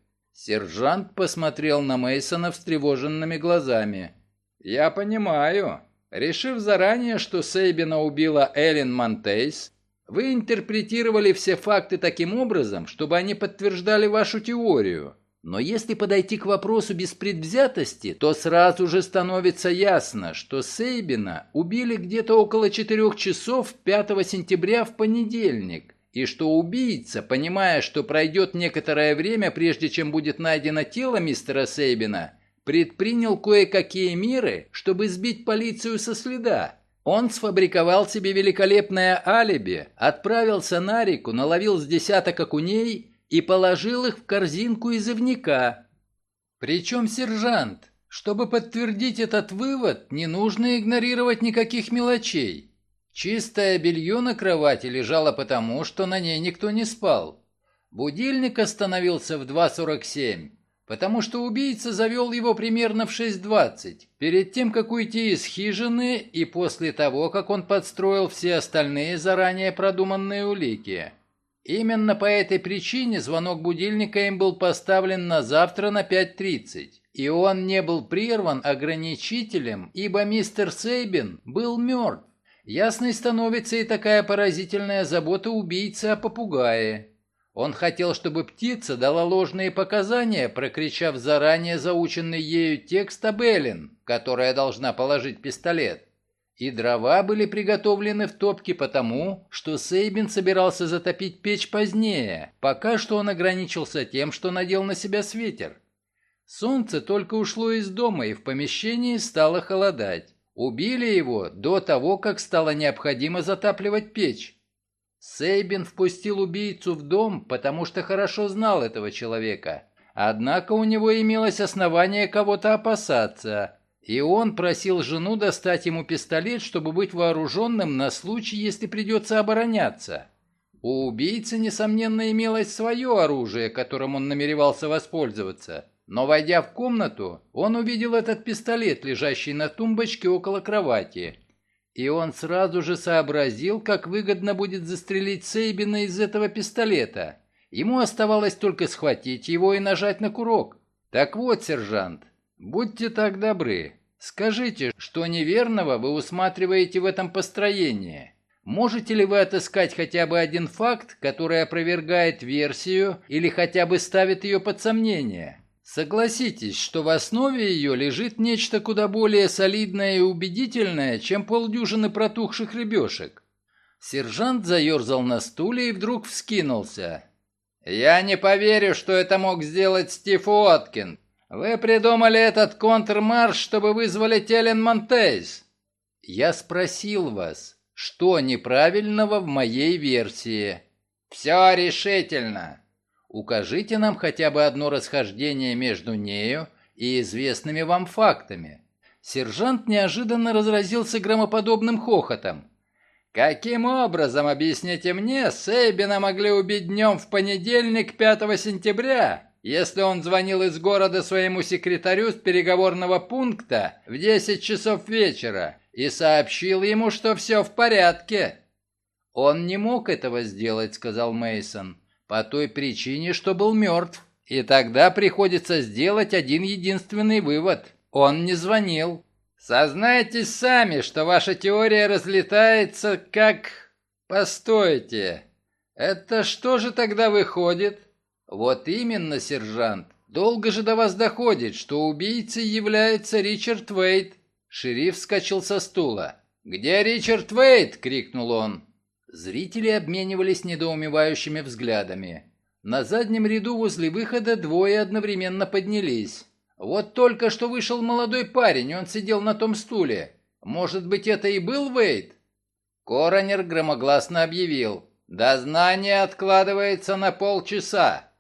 Сержант посмотрел на Мейсона встревоженными глазами. Я понимаю. Решив заранее, что Сейбина убила Эллен Монтейс, вы интерпретировали все факты таким образом, чтобы они подтверждали вашу теорию. Но если подойти к вопросу без предвзятости, то сразу же становится ясно, что Сейбина убили где-то около 4 часов 5 сентября в понедельник, и что убийца, понимая, что пройдет некоторое время, прежде чем будет найдено тело мистера Сейбина, предпринял кое-какие меры, чтобы сбить полицию со следа. Он сфабриковал себе великолепное алиби, отправился на реку, наловил с десяток окуней и положил их в корзинку из ивника. Причем сержант, чтобы подтвердить этот вывод, не нужно игнорировать никаких мелочей. Чистое белье на кровати лежало потому, что на ней никто не спал. Будильник остановился в 2.47 потому что убийца завел его примерно в 6.20, перед тем, как уйти из хижины и после того, как он подстроил все остальные заранее продуманные улики. Именно по этой причине звонок будильника им был поставлен на завтра на 5.30, и он не был прерван ограничителем, ибо мистер Сейбин был мертв. Ясной становится и такая поразительная забота убийцы о попугае. Он хотел, чтобы птица дала ложные показания, прокричав заранее заученный ею текст об Эллен, которая должна положить пистолет. И дрова были приготовлены в топке потому, что Сейбин собирался затопить печь позднее, пока что он ограничился тем, что надел на себя свитер. Солнце только ушло из дома, и в помещении стало холодать. Убили его до того, как стало необходимо затапливать печь. Сейбин впустил убийцу в дом, потому что хорошо знал этого человека. Однако у него имелось основание кого-то опасаться, и он просил жену достать ему пистолет, чтобы быть вооруженным на случай, если придется обороняться. У убийцы, несомненно, имелось свое оружие, которым он намеревался воспользоваться. Но, войдя в комнату, он увидел этот пистолет, лежащий на тумбочке около кровати, и он сразу же сообразил, как выгодно будет застрелить Сейбина из этого пистолета. Ему оставалось только схватить его и нажать на курок. Так вот, сержант, будьте так добры, скажите, что неверного вы усматриваете в этом построении. Можете ли вы отыскать хотя бы один факт, который опровергает версию или хотя бы ставит ее под сомнение? Согласитесь, что в основе ее лежит нечто куда более солидное и убедительное, чем полдюжины протухших рыбешек. Сержант заерзал на стуле и вдруг вскинулся. «Я не поверю, что это мог сделать Стив Уоткин. Вы придумали этот контрмарш, чтобы вызвали Телен Монтейс». «Я спросил вас, что неправильного в моей версии?» «Все решительно. Укажите нам хотя бы одно расхождение между нею и известными вам фактами». Сержант неожиданно разразился громоподобным хохотом. «Каким образом, объясните мне, Сейбина могли убить днем в понедельник, 5 сентября, если он звонил из города своему секретарю с переговорного пункта в 10 часов вечера и сообщил ему, что все в порядке?» «Он не мог этого сделать», — сказал Мейсон, «по той причине, что был мертв. И тогда приходится сделать один единственный вывод. Он не звонил. Сознайтесь сами, что ваша теория разлетается как... Постойте. Это что же тогда выходит? Вот именно, сержант. Долго же до вас доходит, что убийцей является Ричард Вейт. Шериф вскочил со стула. «Где Ричард Вейт?» — крикнул он. Зрители обменивались недоумевающими взглядами. На заднем ряду возле выхода двое одновременно поднялись. Вот только что вышел молодой парень, он сидел на том стуле. Может быть, это и был Вейд? Коронер громогласно объявил. «Дознание откладывается на полчаса».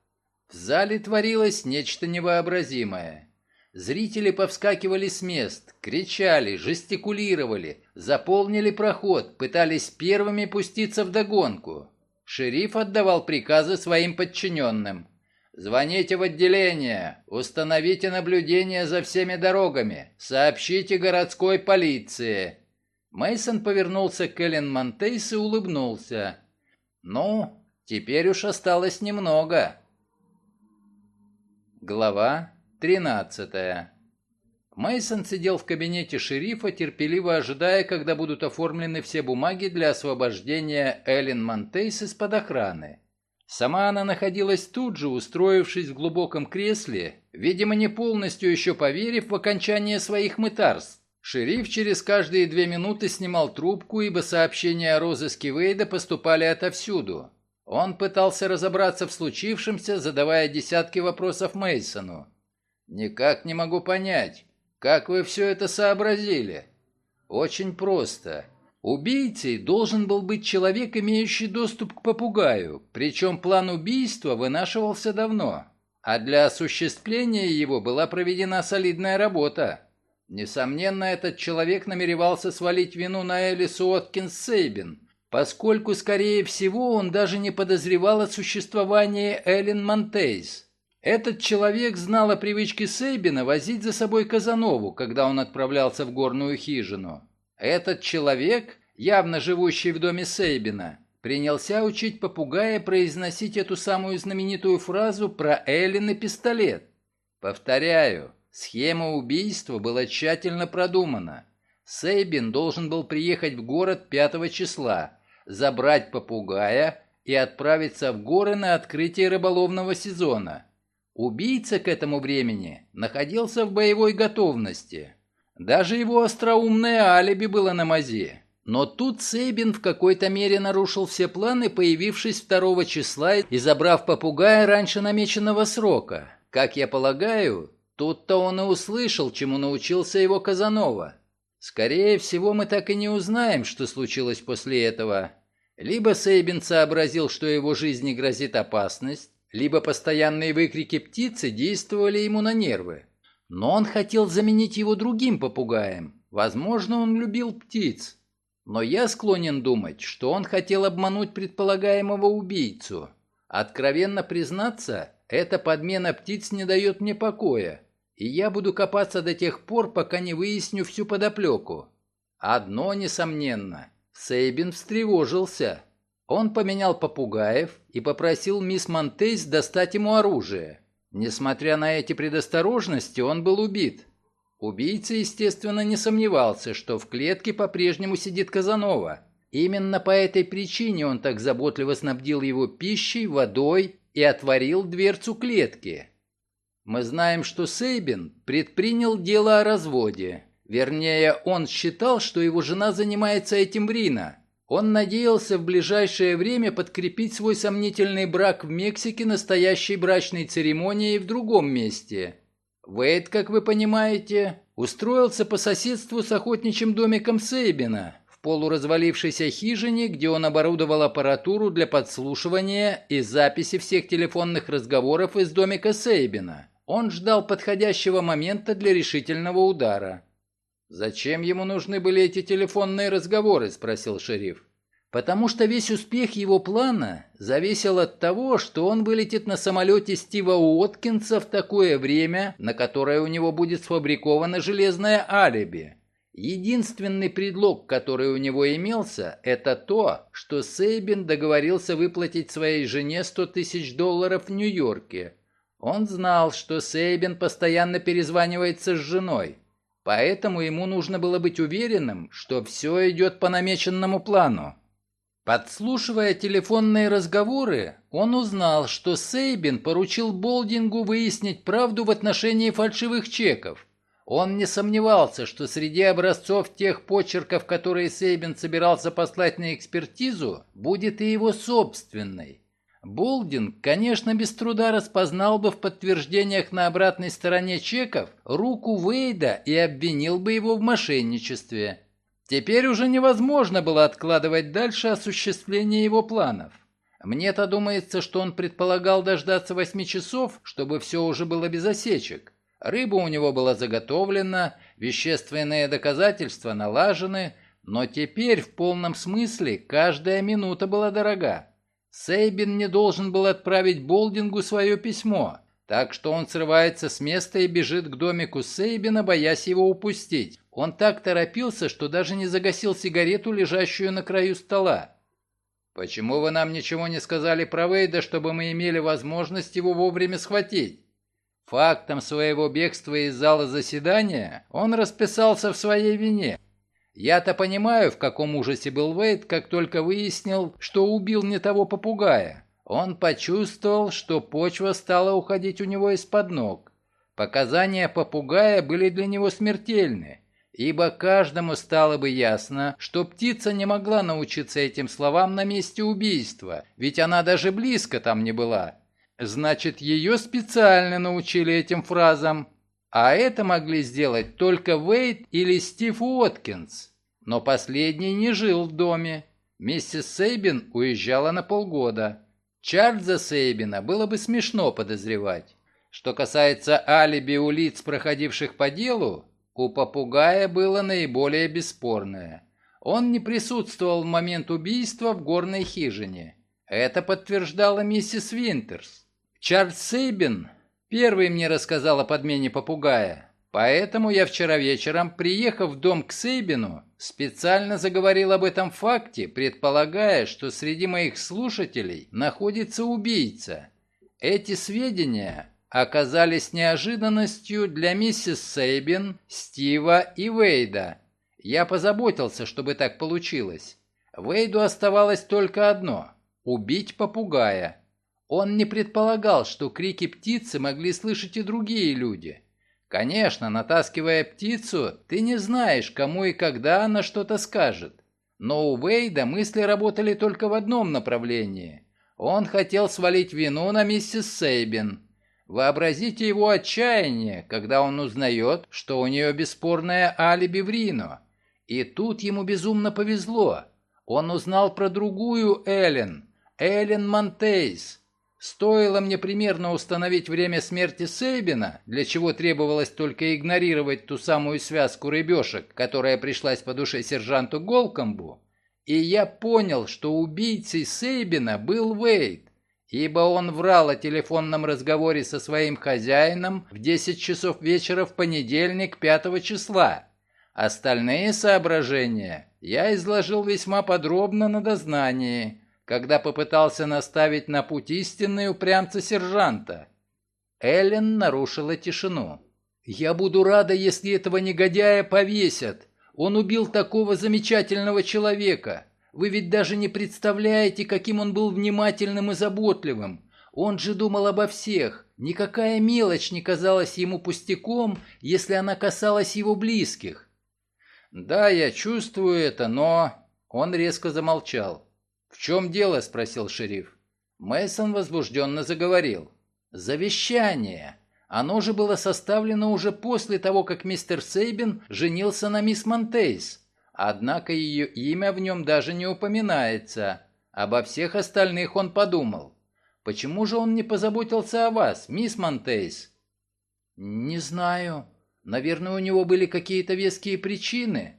В зале творилось нечто невообразимое. Зрители повскакивали с мест, кричали, жестикулировали, заполнили проход, пытались первыми пуститься в догонку. Шериф отдавал приказы своим подчиненным. Звоните в отделение, установите наблюдение за всеми дорогами, сообщите городской полиции. Мейсон повернулся к Эллен Монтейс и улыбнулся. Ну, теперь уж осталось немного. Глава 13. Мейсон сидел в кабинете шерифа, терпеливо ожидая, когда будут оформлены все бумаги для освобождения Эллен Монтейс из-под охраны. Сама она находилась тут же, устроившись в глубоком кресле, видимо, не полностью еще поверив в окончание своих мытарств. Шериф через каждые две минуты снимал трубку, ибо сообщения о розыске Вейда поступали отовсюду. Он пытался разобраться в случившемся, задавая десятки вопросов Мейсону. «Никак не могу понять, как вы все это сообразили?» «Очень просто. Убийцей должен был быть человек, имеющий доступ к попугаю, причем план убийства вынашивался давно, а для осуществления его была проведена солидная работа. Несомненно, этот человек намеревался свалить вину на Элис Уоткинс Сейбин, поскольку, скорее всего, он даже не подозревал о существовании Эллен Монтейс. Этот человек знал о привычке Сейбина возить за собой Казанову, когда он отправлялся в горную хижину. Этот человек, явно живущий в доме Сейбина, принялся учить попугая произносить эту самую знаменитую фразу про Эллен и пистолет. Повторяю, схема убийства была тщательно продумана. Сейбин должен был приехать в город 5 числа, забрать попугая и отправиться в горы на открытие рыболовного сезона. Убийца к этому времени находился в боевой готовности. Даже его остроумное алиби было на мази. Но тут Сейбин в какой-то мере нарушил все планы, появившись 2 числа и забрав попугая раньше намеченного срока. Как я полагаю, тут-то он и услышал, чему научился его Казанова. Скорее всего, мы так и не узнаем, что случилось после этого. Либо Сейбин сообразил, что его жизни грозит опасность, либо постоянные выкрики птицы действовали ему на нервы. Но он хотел заменить его другим попугаем. Возможно, он любил птиц. Но я склонен думать, что он хотел обмануть предполагаемого убийцу. Откровенно признаться, эта подмена птиц не дает мне покоя, и я буду копаться до тех пор, пока не выясню всю подоплеку. Одно несомненно, Сейбин встревожился. Он поменял попугаев и попросил мисс Монтейс достать ему оружие. Несмотря на эти предосторожности, он был убит. Убийца, естественно, не сомневался, что в клетке по-прежнему сидит Казанова. Именно по этой причине он так заботливо снабдил его пищей, водой и отворил дверцу клетки. Мы знаем, что Сейбин предпринял дело о разводе. Вернее, он считал, что его жена занимается этим в Рино. Он надеялся в ближайшее время подкрепить свой сомнительный брак в Мексике настоящей брачной церемонией в другом месте. Вейд, как вы понимаете, устроился по соседству с охотничьим домиком Сейбина, в полуразвалившейся хижине, где он оборудовал аппаратуру для подслушивания и записи всех телефонных разговоров из домика Сейбина. Он ждал подходящего момента для решительного удара. «Зачем ему нужны были эти телефонные разговоры?» – спросил шериф. «Потому что весь успех его плана зависел от того, что он вылетит на самолете Стива Уоткинса в такое время, на которое у него будет сфабриковано железное алиби. Единственный предлог, который у него имелся, это то, что Сейбин договорился выплатить своей жене 100 тысяч долларов в Нью-Йорке. Он знал, что Сейбин постоянно перезванивается с женой, поэтому ему нужно было быть уверенным, что все идет по намеченному плану. Подслушивая телефонные разговоры, он узнал, что Сейбин поручил Болдингу выяснить правду в отношении фальшивых чеков. Он не сомневался, что среди образцов тех почерков, которые Сейбин собирался послать на экспертизу, будет и его собственный. Болдинг, конечно, без труда распознал бы в подтверждениях на обратной стороне чеков руку Вейда и обвинил бы его в мошенничестве. Теперь уже невозможно было откладывать дальше осуществление его планов. Мне-то думается, что он предполагал дождаться восьми часов, чтобы все уже было без осечек. Рыба у него была заготовлена, вещественные доказательства налажены, но теперь в полном смысле каждая минута была дорога. Сейбин не должен был отправить Болдингу свое письмо, так что он срывается с места и бежит к домику Сейбина, боясь его упустить. Он так торопился, что даже не загасил сигарету, лежащую на краю стола. «Почему вы нам ничего не сказали про Вейда, чтобы мы имели возможность его вовремя схватить?» Фактом своего бегства из зала заседания он расписался в своей вине. Я-то понимаю, в каком ужасе был Вейд, как только выяснил, что убил не того попугая. Он почувствовал, что почва стала уходить у него из-под ног. Показания попугая были для него смертельны, ибо каждому стало бы ясно, что птица не могла научиться этим словам на месте убийства, ведь она даже близко там не была. Значит, ее специально научили этим фразам. А это могли сделать только Вейт или Стив Уоткинс. Но последний не жил в доме. Миссис Сейбин уезжала на полгода. Чарльза Сейбина было бы смешно подозревать. Что касается алиби у лиц, проходивших по делу, у попугая было наиболее бесспорное. Он не присутствовал в момент убийства в горной хижине. Это подтверждала миссис Винтерс. Чарльз Сейбин первый мне рассказал о подмене попугая, поэтому я вчера вечером, приехав в дом к Сейбину, специально заговорил об этом факте, предполагая, что среди моих слушателей находится убийца. Эти сведения оказались неожиданностью для миссис Сейбин, Стива и Вейда. Я позаботился, чтобы так получилось. Вейду оставалось только одно – убить попугая. Он не предполагал, что крики птицы могли слышать и другие люди. Конечно, натаскивая птицу, ты не знаешь, кому и когда она что-то скажет. Но у Вейда мысли работали только в одном направлении. Он хотел свалить вину на миссис Сейбин. Вообразите его отчаяние, когда он узнает, что у нее бесспорное алиби в Рино. И тут ему безумно повезло. Он узнал про другую Эллен, Эллен Монтейс, Стоило мне примерно установить время смерти Сейбина, для чего требовалось только игнорировать ту самую связку рыбешек, которая пришлась по душе сержанту Голкомбу, и я понял, что убийцей Сейбина был Вейд, ибо он врал о телефонном разговоре со своим хозяином в 10 часов вечера в понедельник 5 числа. Остальные соображения я изложил весьма подробно на дознании – когда попытался наставить на путь истинный упрямца сержанта. Эллен нарушила тишину. «Я буду рада, если этого негодяя повесят. Он убил такого замечательного человека. Вы ведь даже не представляете, каким он был внимательным и заботливым. Он же думал обо всех. Никакая мелочь не казалась ему пустяком, если она касалась его близких. Да, я чувствую это, но... Он резко замолчал. «В чем дело?» – спросил шериф. Мейсон возбужденно заговорил. «Завещание. Оно же было составлено уже после того, как мистер Сейбин женился на мисс Монтейс. Однако ее имя в нем даже не упоминается. Обо всех остальных он подумал. Почему же он не позаботился о вас, мисс Монтейс? Не знаю. Наверное, у него были какие-то веские причины.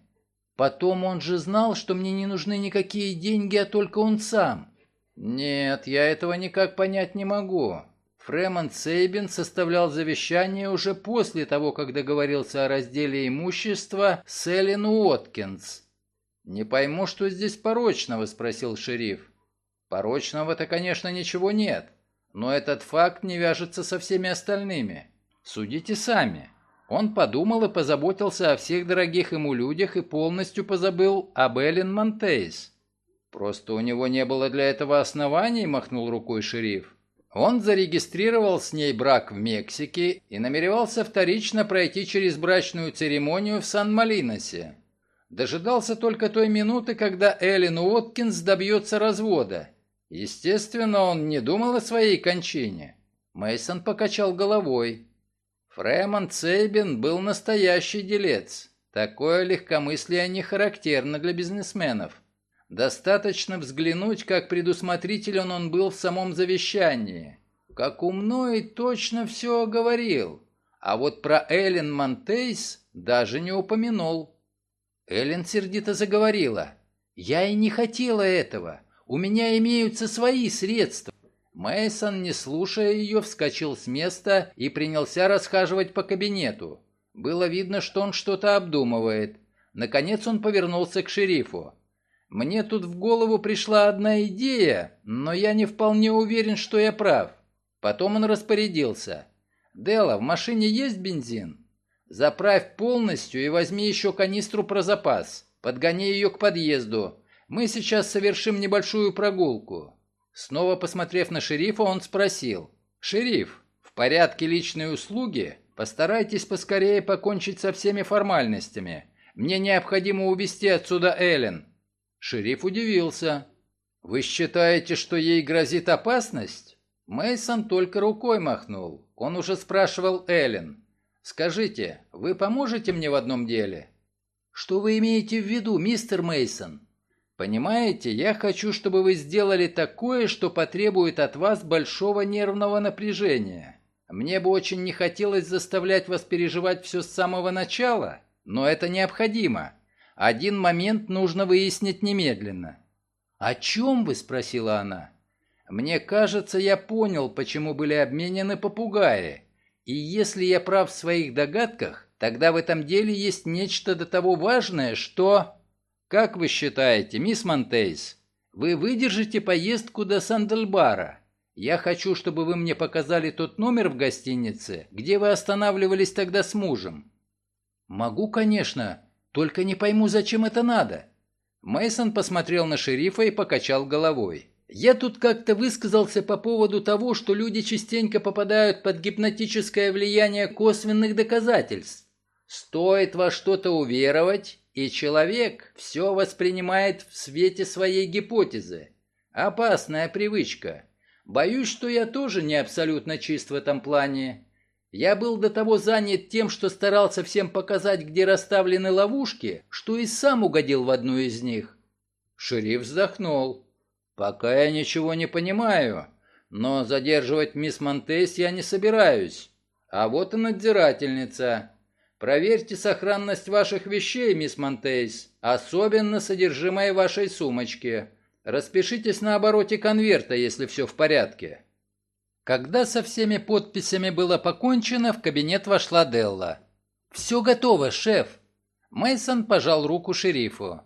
Потом он же знал, что мне не нужны никакие деньги, а только он сам. Нет, я этого никак понять не могу. Фремонт Сейбин составлял завещание уже после того, как договорился о разделе имущества с Эллен Уоткинс. «Не пойму, что здесь порочного?» – спросил шериф. «Порочного-то, конечно, ничего нет, но этот факт не вяжется со всеми остальными. Судите сами». Он подумал и позаботился о всех дорогих ему людях и полностью позабыл об Эллен Монтейс. «Просто у него не было для этого оснований», — махнул рукой шериф. Он зарегистрировал с ней брак в Мексике и намеревался вторично пройти через брачную церемонию в Сан-Малиносе. Дожидался только той минуты, когда Эллен Уоткинс добьется развода. Естественно, он не думал о своей кончине. Мейсон покачал головой. Фремонт Сейбин был настоящий делец. Такое легкомыслие не характерно для бизнесменов. Достаточно взглянуть, как предусмотрителен он был в самом завещании. Как умно и точно все говорил. А вот про Эллен Монтейс даже не упомянул. Эллен сердито заговорила. «Я и не хотела этого. У меня имеются свои средства. Мейсон, не слушая ее, вскочил с места и принялся расхаживать по кабинету. Было видно, что он что-то обдумывает. Наконец он повернулся к шерифу. «Мне тут в голову пришла одна идея, но я не вполне уверен, что я прав». Потом он распорядился. «Делла, в машине есть бензин? Заправь полностью и возьми еще канистру про запас. Подгони ее к подъезду. Мы сейчас совершим небольшую прогулку. Снова посмотрев на шерифа, он спросил. «Шериф, в порядке личной услуги постарайтесь поскорее покончить со всеми формальностями. Мне необходимо увезти отсюда Эллен». Шериф удивился. «Вы считаете, что ей грозит опасность?» Мейсон только рукой махнул. Он уже спрашивал Эллен. «Скажите, вы поможете мне в одном деле?» «Что вы имеете в виду, мистер Мейсон? Понимаете, я хочу, чтобы вы сделали такое, что потребует от вас большого нервного напряжения. Мне бы очень не хотелось заставлять вас переживать все с самого начала, но это необходимо. Один момент нужно выяснить немедленно. «О чем вы?» – спросила она. «Мне кажется, я понял, почему были обменены попугаи. И если я прав в своих догадках, тогда в этом деле есть нечто до того важное, что...» «Как вы считаете, мисс Монтейс, вы выдержите поездку до Сандельбара? Я хочу, чтобы вы мне показали тот номер в гостинице, где вы останавливались тогда с мужем». «Могу, конечно, только не пойму, зачем это надо». Мейсон посмотрел на шерифа и покачал головой. «Я тут как-то высказался по поводу того, что люди частенько попадают под гипнотическое влияние косвенных доказательств. Стоит во что-то уверовать, и человек все воспринимает в свете своей гипотезы. Опасная привычка. Боюсь, что я тоже не абсолютно чист в этом плане. Я был до того занят тем, что старался всем показать, где расставлены ловушки, что и сам угодил в одну из них. Шериф вздохнул. «Пока я ничего не понимаю, но задерживать мисс Монтес я не собираюсь. А вот и надзирательница. Проверьте сохранность ваших вещей, мисс Монтейс, особенно содержимое вашей сумочки. Распишитесь на обороте конверта, если все в порядке». Когда со всеми подписями было покончено, в кабинет вошла Делла. «Все готово, шеф!» Мейсон пожал руку шерифу.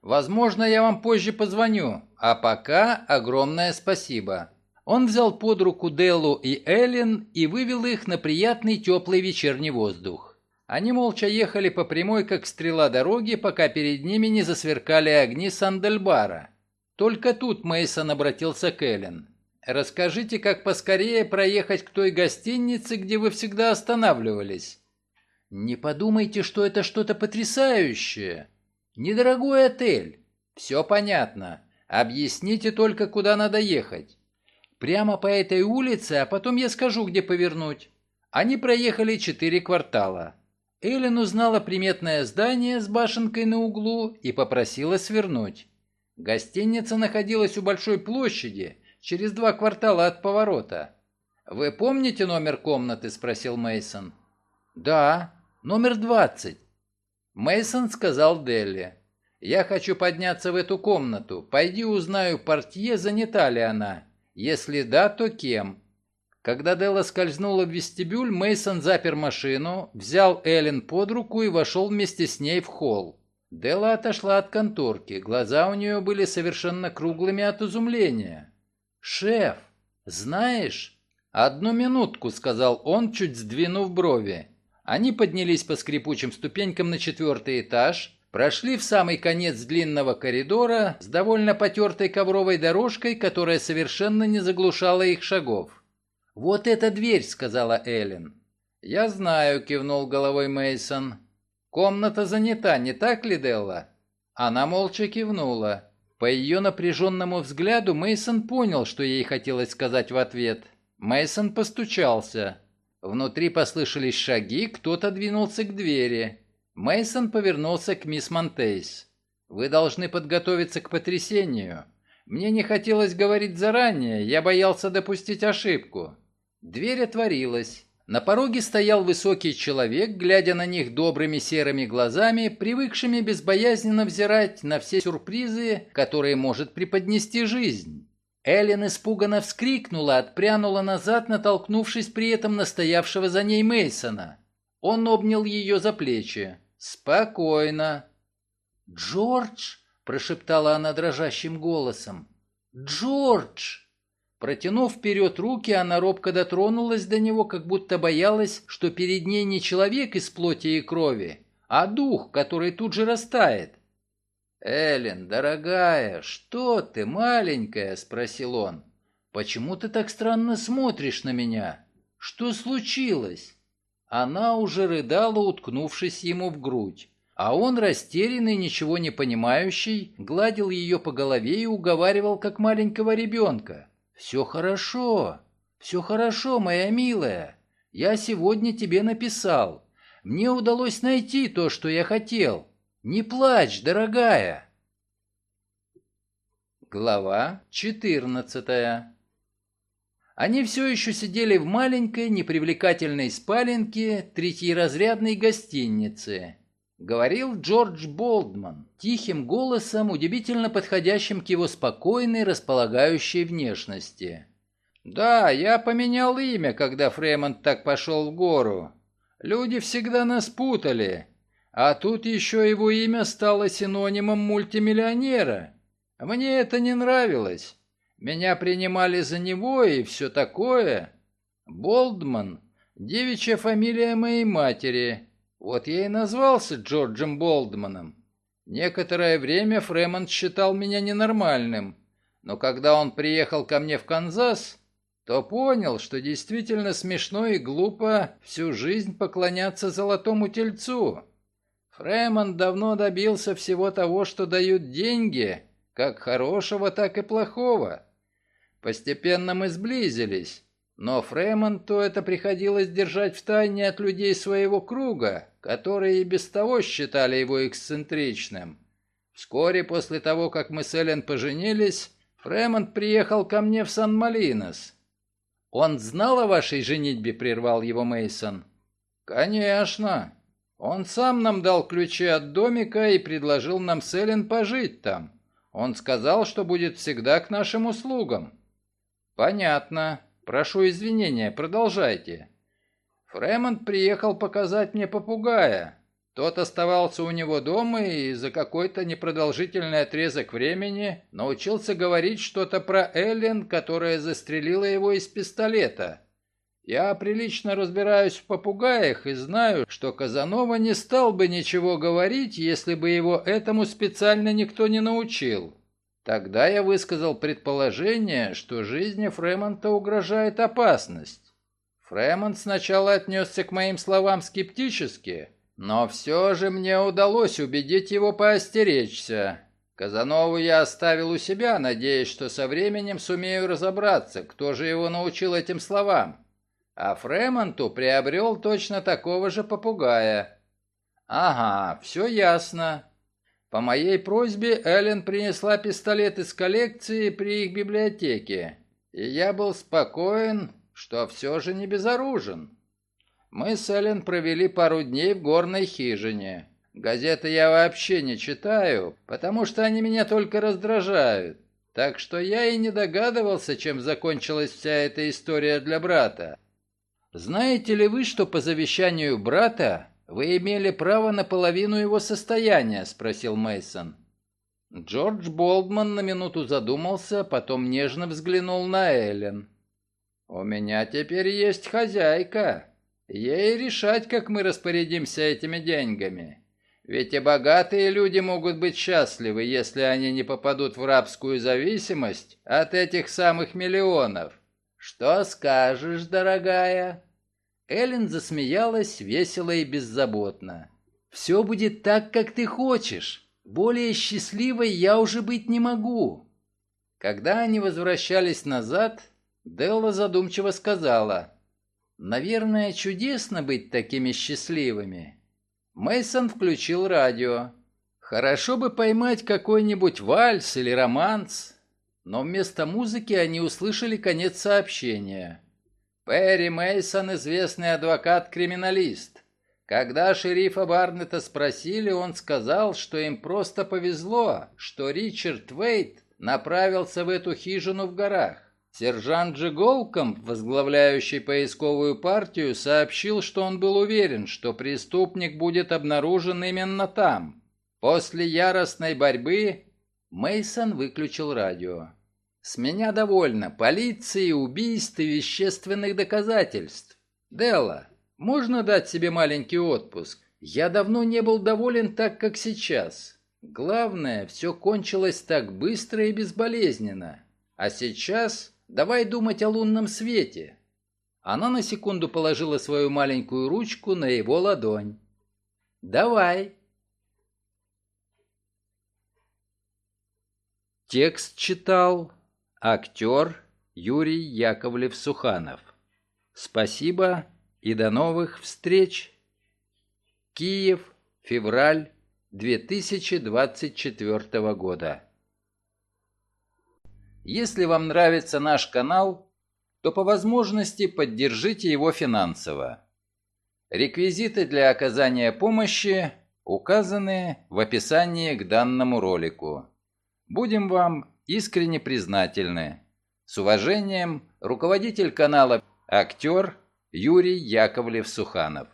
«Возможно, я вам позже позвоню, а пока огромное спасибо». Он взял под руку Деллу и Эллен и вывел их на приятный теплый вечерний воздух. Они молча ехали по прямой, как стрела дороги, пока перед ними не засверкали огни Сандельбара. Только тут Мейсон обратился к Эллен. «Расскажите, как поскорее проехать к той гостинице, где вы всегда останавливались». «Не подумайте, что это что-то потрясающее. Недорогой отель. Все понятно. Объясните только, куда надо ехать. Прямо по этой улице, а потом я скажу, где повернуть». Они проехали четыре квартала. Эллен узнала приметное здание с башенкой на углу и попросила свернуть. Гостиница находилась у большой площади, через два квартала от поворота. «Вы помните номер комнаты?» – спросил Мейсон. «Да, номер двадцать». Мейсон сказал Делли. «Я хочу подняться в эту комнату. Пойди узнаю портье, занята ли она. Если да, то кем?» Когда Делла скользнула в вестибюль, Мейсон запер машину, взял Эллен под руку и вошел вместе с ней в холл. Делла отошла от конторки. Глаза у нее были совершенно круглыми от изумления. «Шеф, знаешь...» «Одну минутку», — сказал он, чуть сдвинув брови. Они поднялись по скрипучим ступенькам на четвертый этаж, прошли в самый конец длинного коридора с довольно потертой ковровой дорожкой, которая совершенно не заглушала их шагов. «Вот эта дверь», — сказала Эллен. «Я знаю», — кивнул головой Мейсон. «Комната занята, не так ли, Делла?» Она молча кивнула. По ее напряженному взгляду Мейсон понял, что ей хотелось сказать в ответ. Мейсон постучался. Внутри послышались шаги, кто-то двинулся к двери. Мейсон повернулся к мисс Монтейс. «Вы должны подготовиться к потрясению. Мне не хотелось говорить заранее, я боялся допустить ошибку». Дверь отворилась. На пороге стоял высокий человек, глядя на них добрыми серыми глазами, привыкшими безбоязненно взирать на все сюрпризы, которые может преподнести жизнь. Эллен испуганно вскрикнула, отпрянула назад, натолкнувшись при этом на стоявшего за ней Мейсона. Он обнял ее за плечи. «Спокойно». «Джордж!» – прошептала она дрожащим голосом. «Джордж!» Протянув вперед руки, она робко дотронулась до него, как будто боялась, что перед ней не человек из плоти и крови, а дух, который тут же растает. «Эллен, дорогая, что ты, маленькая?» — спросил он. «Почему ты так странно смотришь на меня? Что случилось?» Она уже рыдала, уткнувшись ему в грудь. А он, растерянный, ничего не понимающий, гладил ее по голове и уговаривал, как маленького ребенка. «Все хорошо, все хорошо, моя милая. Я сегодня тебе написал. Мне удалось найти то, что я хотел. Не плачь, дорогая!» Глава 14 Они все еще сидели в маленькой, непривлекательной спаленке третьеразрядной гостиницы. Говорил Джордж Болдман, тихим голосом, удивительно подходящим к его спокойной, располагающей внешности. «Да, я поменял имя, когда Фремонт так пошел в гору. Люди всегда нас путали. А тут еще его имя стало синонимом мультимиллионера. Мне это не нравилось. Меня принимали за него и все такое. Болдман — девичья фамилия моей матери. Вот я и назвался Джорджем Болдманом. Некоторое время Фремонт считал меня ненормальным, но когда он приехал ко мне в Канзас, то понял, что действительно смешно и глупо всю жизнь поклоняться золотому тельцу. Фремонт давно добился всего того, что дают деньги, как хорошего, так и плохого. Постепенно мы сблизились, но Фремонту это приходилось держать в тайне от людей своего круга, которые и без того считали его эксцентричным. Вскоре после того, как мы с Эллен поженились, Фремонт приехал ко мне в Сан-Малинос. «Он знал о вашей женитьбе?» — прервал его Мейсон. «Конечно. Он сам нам дал ключи от домика и предложил нам с Эллен пожить там. Он сказал, что будет всегда к нашим услугам». «Понятно. Прошу извинения, продолжайте». Фремонт приехал показать мне попугая. Тот оставался у него дома и за какой-то непродолжительный отрезок времени научился говорить что-то про Эллен, которая застрелила его из пистолета. Я прилично разбираюсь в попугаях и знаю, что Казанова не стал бы ничего говорить, если бы его этому специально никто не научил. Тогда я высказал предположение, что жизни Фремонта угрожает опасность. Фремонт сначала отнесся к моим словам скептически, но все же мне удалось убедить его поостеречься. Казанову я оставил у себя, надеясь, что со временем сумею разобраться, кто же его научил этим словам а Фремонту приобрел точно такого же попугая. Ага, все ясно. По моей просьбе Эллен принесла пистолет из коллекции при их библиотеке, и я был спокоен, что все же не безоружен. Мы с Эллен провели пару дней в горной хижине. Газеты я вообще не читаю, потому что они меня только раздражают. Так что я и не догадывался, чем закончилась вся эта история для брата. Знаете ли вы, что по завещанию брата вы имели право на половину его состояния, спросил Мейсон. Джордж Болдман на минуту задумался, потом нежно взглянул на Эллен. У меня теперь есть хозяйка. Ей решать, как мы распорядимся этими деньгами. Ведь и богатые люди могут быть счастливы, если они не попадут в рабскую зависимость от этих самых миллионов. Что скажешь, дорогая?» Эллен засмеялась весело и беззаботно. «Все будет так, как ты хочешь. Более счастливой я уже быть не могу». Когда они возвращались назад, Делла задумчиво сказала – Наверное, чудесно быть такими счастливыми. Мейсон включил радио. Хорошо бы поймать какой-нибудь вальс или романс, но вместо музыки они услышали конец сообщения. Перри Мейсон известный адвокат-криминалист. Когда шерифа Барнета спросили, он сказал, что им просто повезло, что Ричард Вейт направился в эту хижину в горах. Сержант же Голкомп, возглавляющий поисковую партию, сообщил, что он был уверен, что преступник будет обнаружен именно там. После яростной борьбы Мейсон выключил радио. «С меня довольно. Полиции, убийств и вещественных доказательств. Делла, можно дать себе маленький отпуск? Я давно не был доволен так, как сейчас. Главное, все кончилось так быстро и безболезненно. А сейчас Давай думать о лунном свете». Она на секунду положила свою маленькую ручку на его ладонь. «Давай». Текст читал актер Юрий Яковлев-Суханов. Спасибо и до новых встреч. Киев, февраль 2024 года. Если вам нравится наш канал, то по возможности поддержите его финансово. Реквизиты для оказания помощи указаны в описании к данному ролику. Будем вам искренне признательны. С уважением, руководитель канала актер Юрий Яковлев-Суханов.